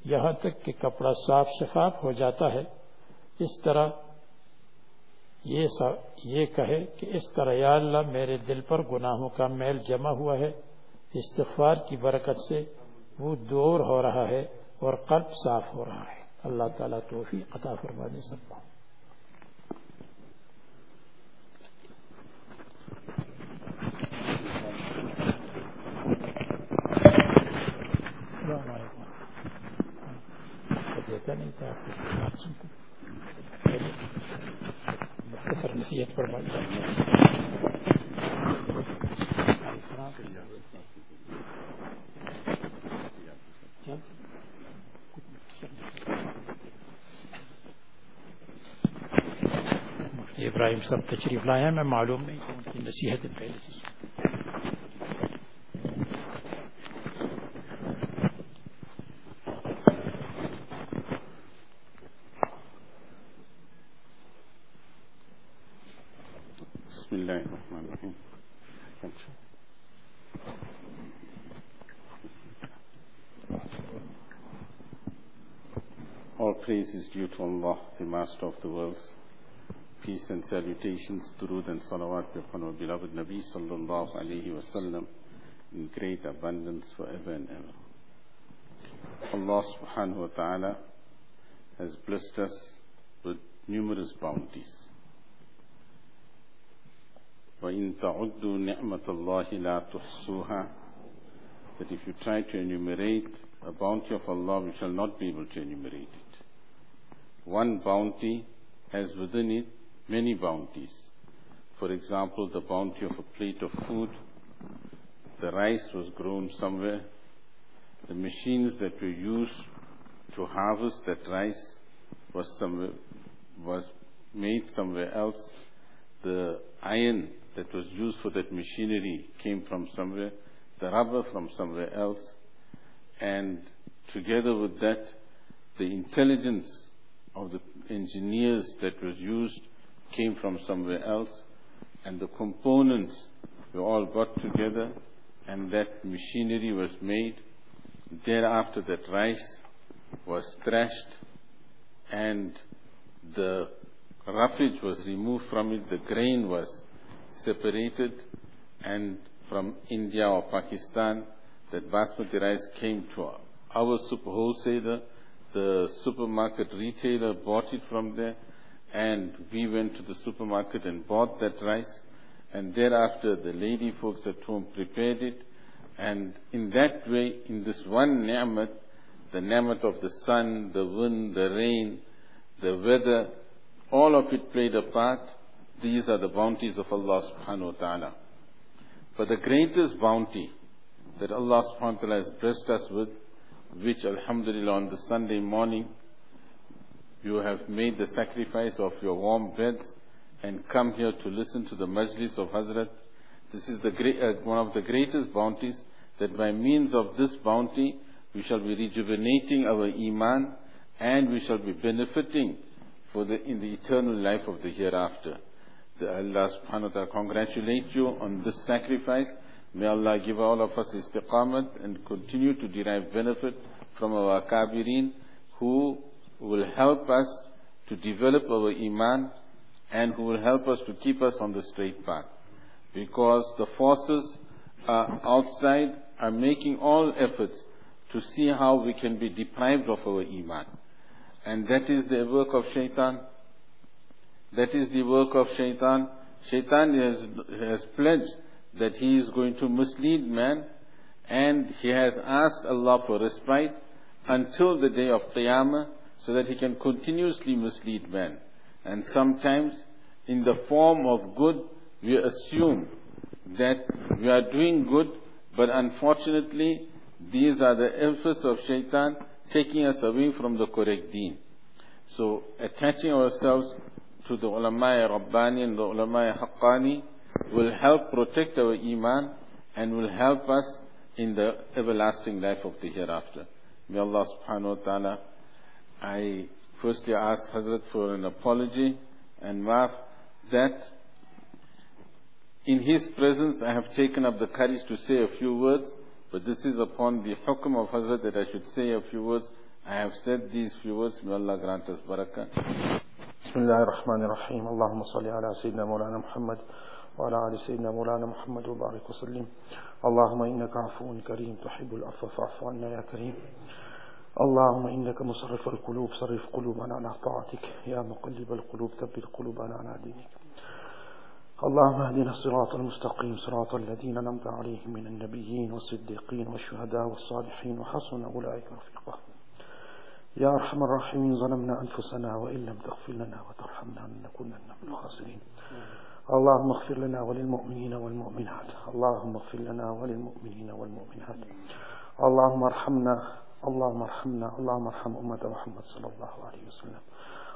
یہاں تک کہ کپڑا صاف شفاف ہو جاتا ہے۔ اس طرح یہ کہے کہ اس طرح یا اللہ میرے دل پر گناہوں کا میل جمع ہوا ہے، استغفار کی برکت سے وہ دور ہو رہا ہے اور قلب صاف ہو رہا ہے۔ اللہ تعالیٰ توفیق عطا فرمانے سب کو۔ دیتا نہیں تھا آپ سر مختصر نصیحت پر بات ابراہیم صاحب تشریف لائے ہیں، میں معلوم نہیں ان کی نصیحت پہلے سے praise is due to Allah, the Master of the worlds. Peace and salutations, durood and salawat be upon our beloved Nabi sallallahu alayhi wa sallam in great abundance forever and ever. Allah subhanahu wa ta'ala has blessed us with numerous bounties. وَإِن تَعُدُّوا نِعْمَةَ اللَّهِ لَا تُحْصُوهَا That if you try to enumerate a bounty of Allah, we shall not be able to enumerate it one bounty has within it many bounties. For example, the bounty of a plate of food, the rice was grown somewhere, the machines that were used to harvest that rice was somewhere, was made somewhere else. The iron that was used for that machinery came from somewhere, the rubber from somewhere else, and together with that, the intelligence of the engineers that was used came from somewhere else, and the components were all got together, and that machinery was made. Thereafter, that rice was thrashed, and the roughage was removed from it, the grain was separated, and from India or Pakistan, that basmati rice came to our our super wholesaler, the supermarket retailer bought it from there, and we went to the supermarket and bought that rice, and thereafter the lady folks at home prepared it, and in that way, in this one ni'mat, the ni'mat of the sun, the wind, the rain, the weather, all of it played a part. These are the bounties of Allah subhanahu wa ta'ala. But the greatest bounty that Allah subhanahu wa ta'ala has blessed us with which Alhamdulillah on the Sunday morning you have made the sacrifice of your warm beds and come here to listen to the majlis of Hazrat. This is the great, uh, one of the greatest bounties that by means of this bounty we shall be rejuvenating our iman and we shall be benefiting for the, in the eternal life of the hereafter. The Allah subhanahu wa ta'ala congratulate you on this sacrifice May Allah give all of us istiqamat and continue to derive benefit from our kabirin who will help us to develop our iman and who will help us to keep us on the straight path. Because the forces are outside are making all efforts to see how we can be deprived of our iman. And that is the work of shaitan. That is the work of shaitan. Shaitan has, has pledged that he is going to mislead man and he has asked Allah for respite until the day of Qiyamah so that he can continuously mislead man. And sometimes in the form of good we assume that we are doing good but unfortunately these are the efforts of shaitan taking us away from the correct deen. So attaching ourselves to the ulama Rabbani and the ulama Haqqani will help protect our iman and will help us in the everlasting life of the hereafter. May Allah subhanahu wa ta'ala I firstly ask Hazrat for an apology and maaf that in his presence I have taken up the courage to say a few words, but this is upon the hukum of Hazrat that I should say a few words. I have said these few words. May Allah grant us barakah. بسم الله الرحمن الرحيم. اللهم صل على سيدنا مولانا محمد وعلى آل سيدنا مولانا محمد وبارك وسلم. اللهم إنك عفو كريم تحب العفو فاعف عنا يا كريم. اللهم إنك مصرف القلوب صرف قلوبنا على طاعتك. يا مقلب القلوب ثبت قلوبنا على دينك. اللهم اهدنا الصراط المستقيم صراط الذين نمت عليهم من النبيين والصديقين والشهداء والصالحين وحسن أولئك رفيقا. يا أرحم الراحمين ظلمنا أنفسنا وإن لم تغفر لنا وترحمنا لنكونن من الخاسرين. اللهم اغفر لنا وللمؤمنين والمؤمنات. اللهم اغفر لنا وللمؤمنين والمؤمنات. اللهم ارحمنا اللهم ارحمنا اللهم ارحم أمة محمد صلى الله عليه وسلم.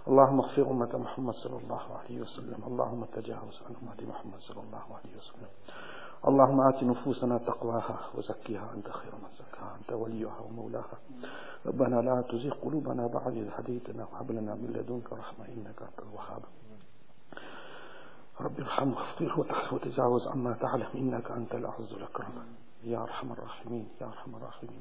اللهم اغفر أمة محمد صلى الله عليه وسلم. اللهم تجاوز عن أمة محمد صلى الله عليه وسلم. اللهم آت نفوسنا تقواها وزكيها أنت خير من زكاها أنت وليها ومولاها. ربنا لا تزغ قلوبنا بعد إذ هديتنا وهب لنا من لدنك رحمة إنك أنت الوهاب. رب ارحم واغفر وتجاوز عما تعلم إنك أنت الأعز الأكرم. يا أرحم الراحمين يا أرحم الراحمين.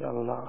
يا الله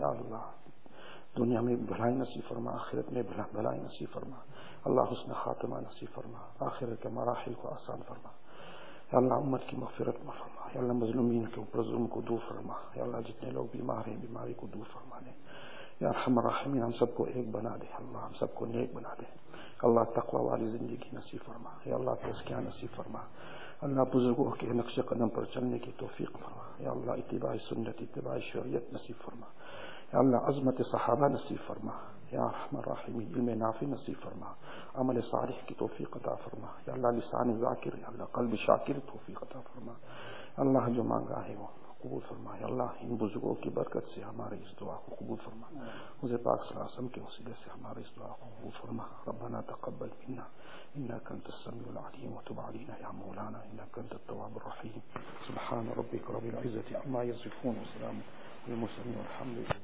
يا الله دنیا میں بھلائی نصیب فرما، آخرت میں بھلائی نصیب فرما۔ اللہ حسن خاتمہ نصیب فرما۔ آخرت کے مراحل کو آسان فرما۔ یا اللہ امت کی مغفرت میں فرما۔ یا اللہ مظلومین کے اوپر ظلم کو دور فرما۔ یا اللہ جتنے لوگ بیمار ہیں، بیماری کو دور فرما دیں یا رحم الرحمین ہم سب کو ایک بنا دے۔ اللہ ہم سب کو نیک بنا دے۔ اللہ تقوی والی زندگی نصیب فرما۔ یا اللہ تزکیہ نصیب فرما۔ اللہ بزرگوں کے نقش قدم پر چلنے کی توفیق فرما۔ یا اللہ اتباع سنت، اتباع شریعت نصیب فرما۔ اللہ عظمت صحابہ نصیب فرما۔ یا رحم الرحمین علم نافی نصیب فرما۔ عمل صالح کی توفیق عطا فرما۔ یا اللہ لسان ذاکر، یا اللہ قلب شاکر توفیق عطا فرما۔ اللہ جو مانگا ہے وہ قبول فرمائے اللہ ان بزرگوں کی برکت سے ہمارے اس دعا کو قبول فرما۔ مجھے پاک صلی اللہ علیہ وسلم کے وسیلے سے ہمارے اس دعا کو قبول فرما۔ ربنا تقبل منا۔ انك انت السميع العليم وتب علينا يا مولانا انك انت التواب الرحيم سبحان ربك رب العزه عما يصفون وسلام على المرسلين والحمد لله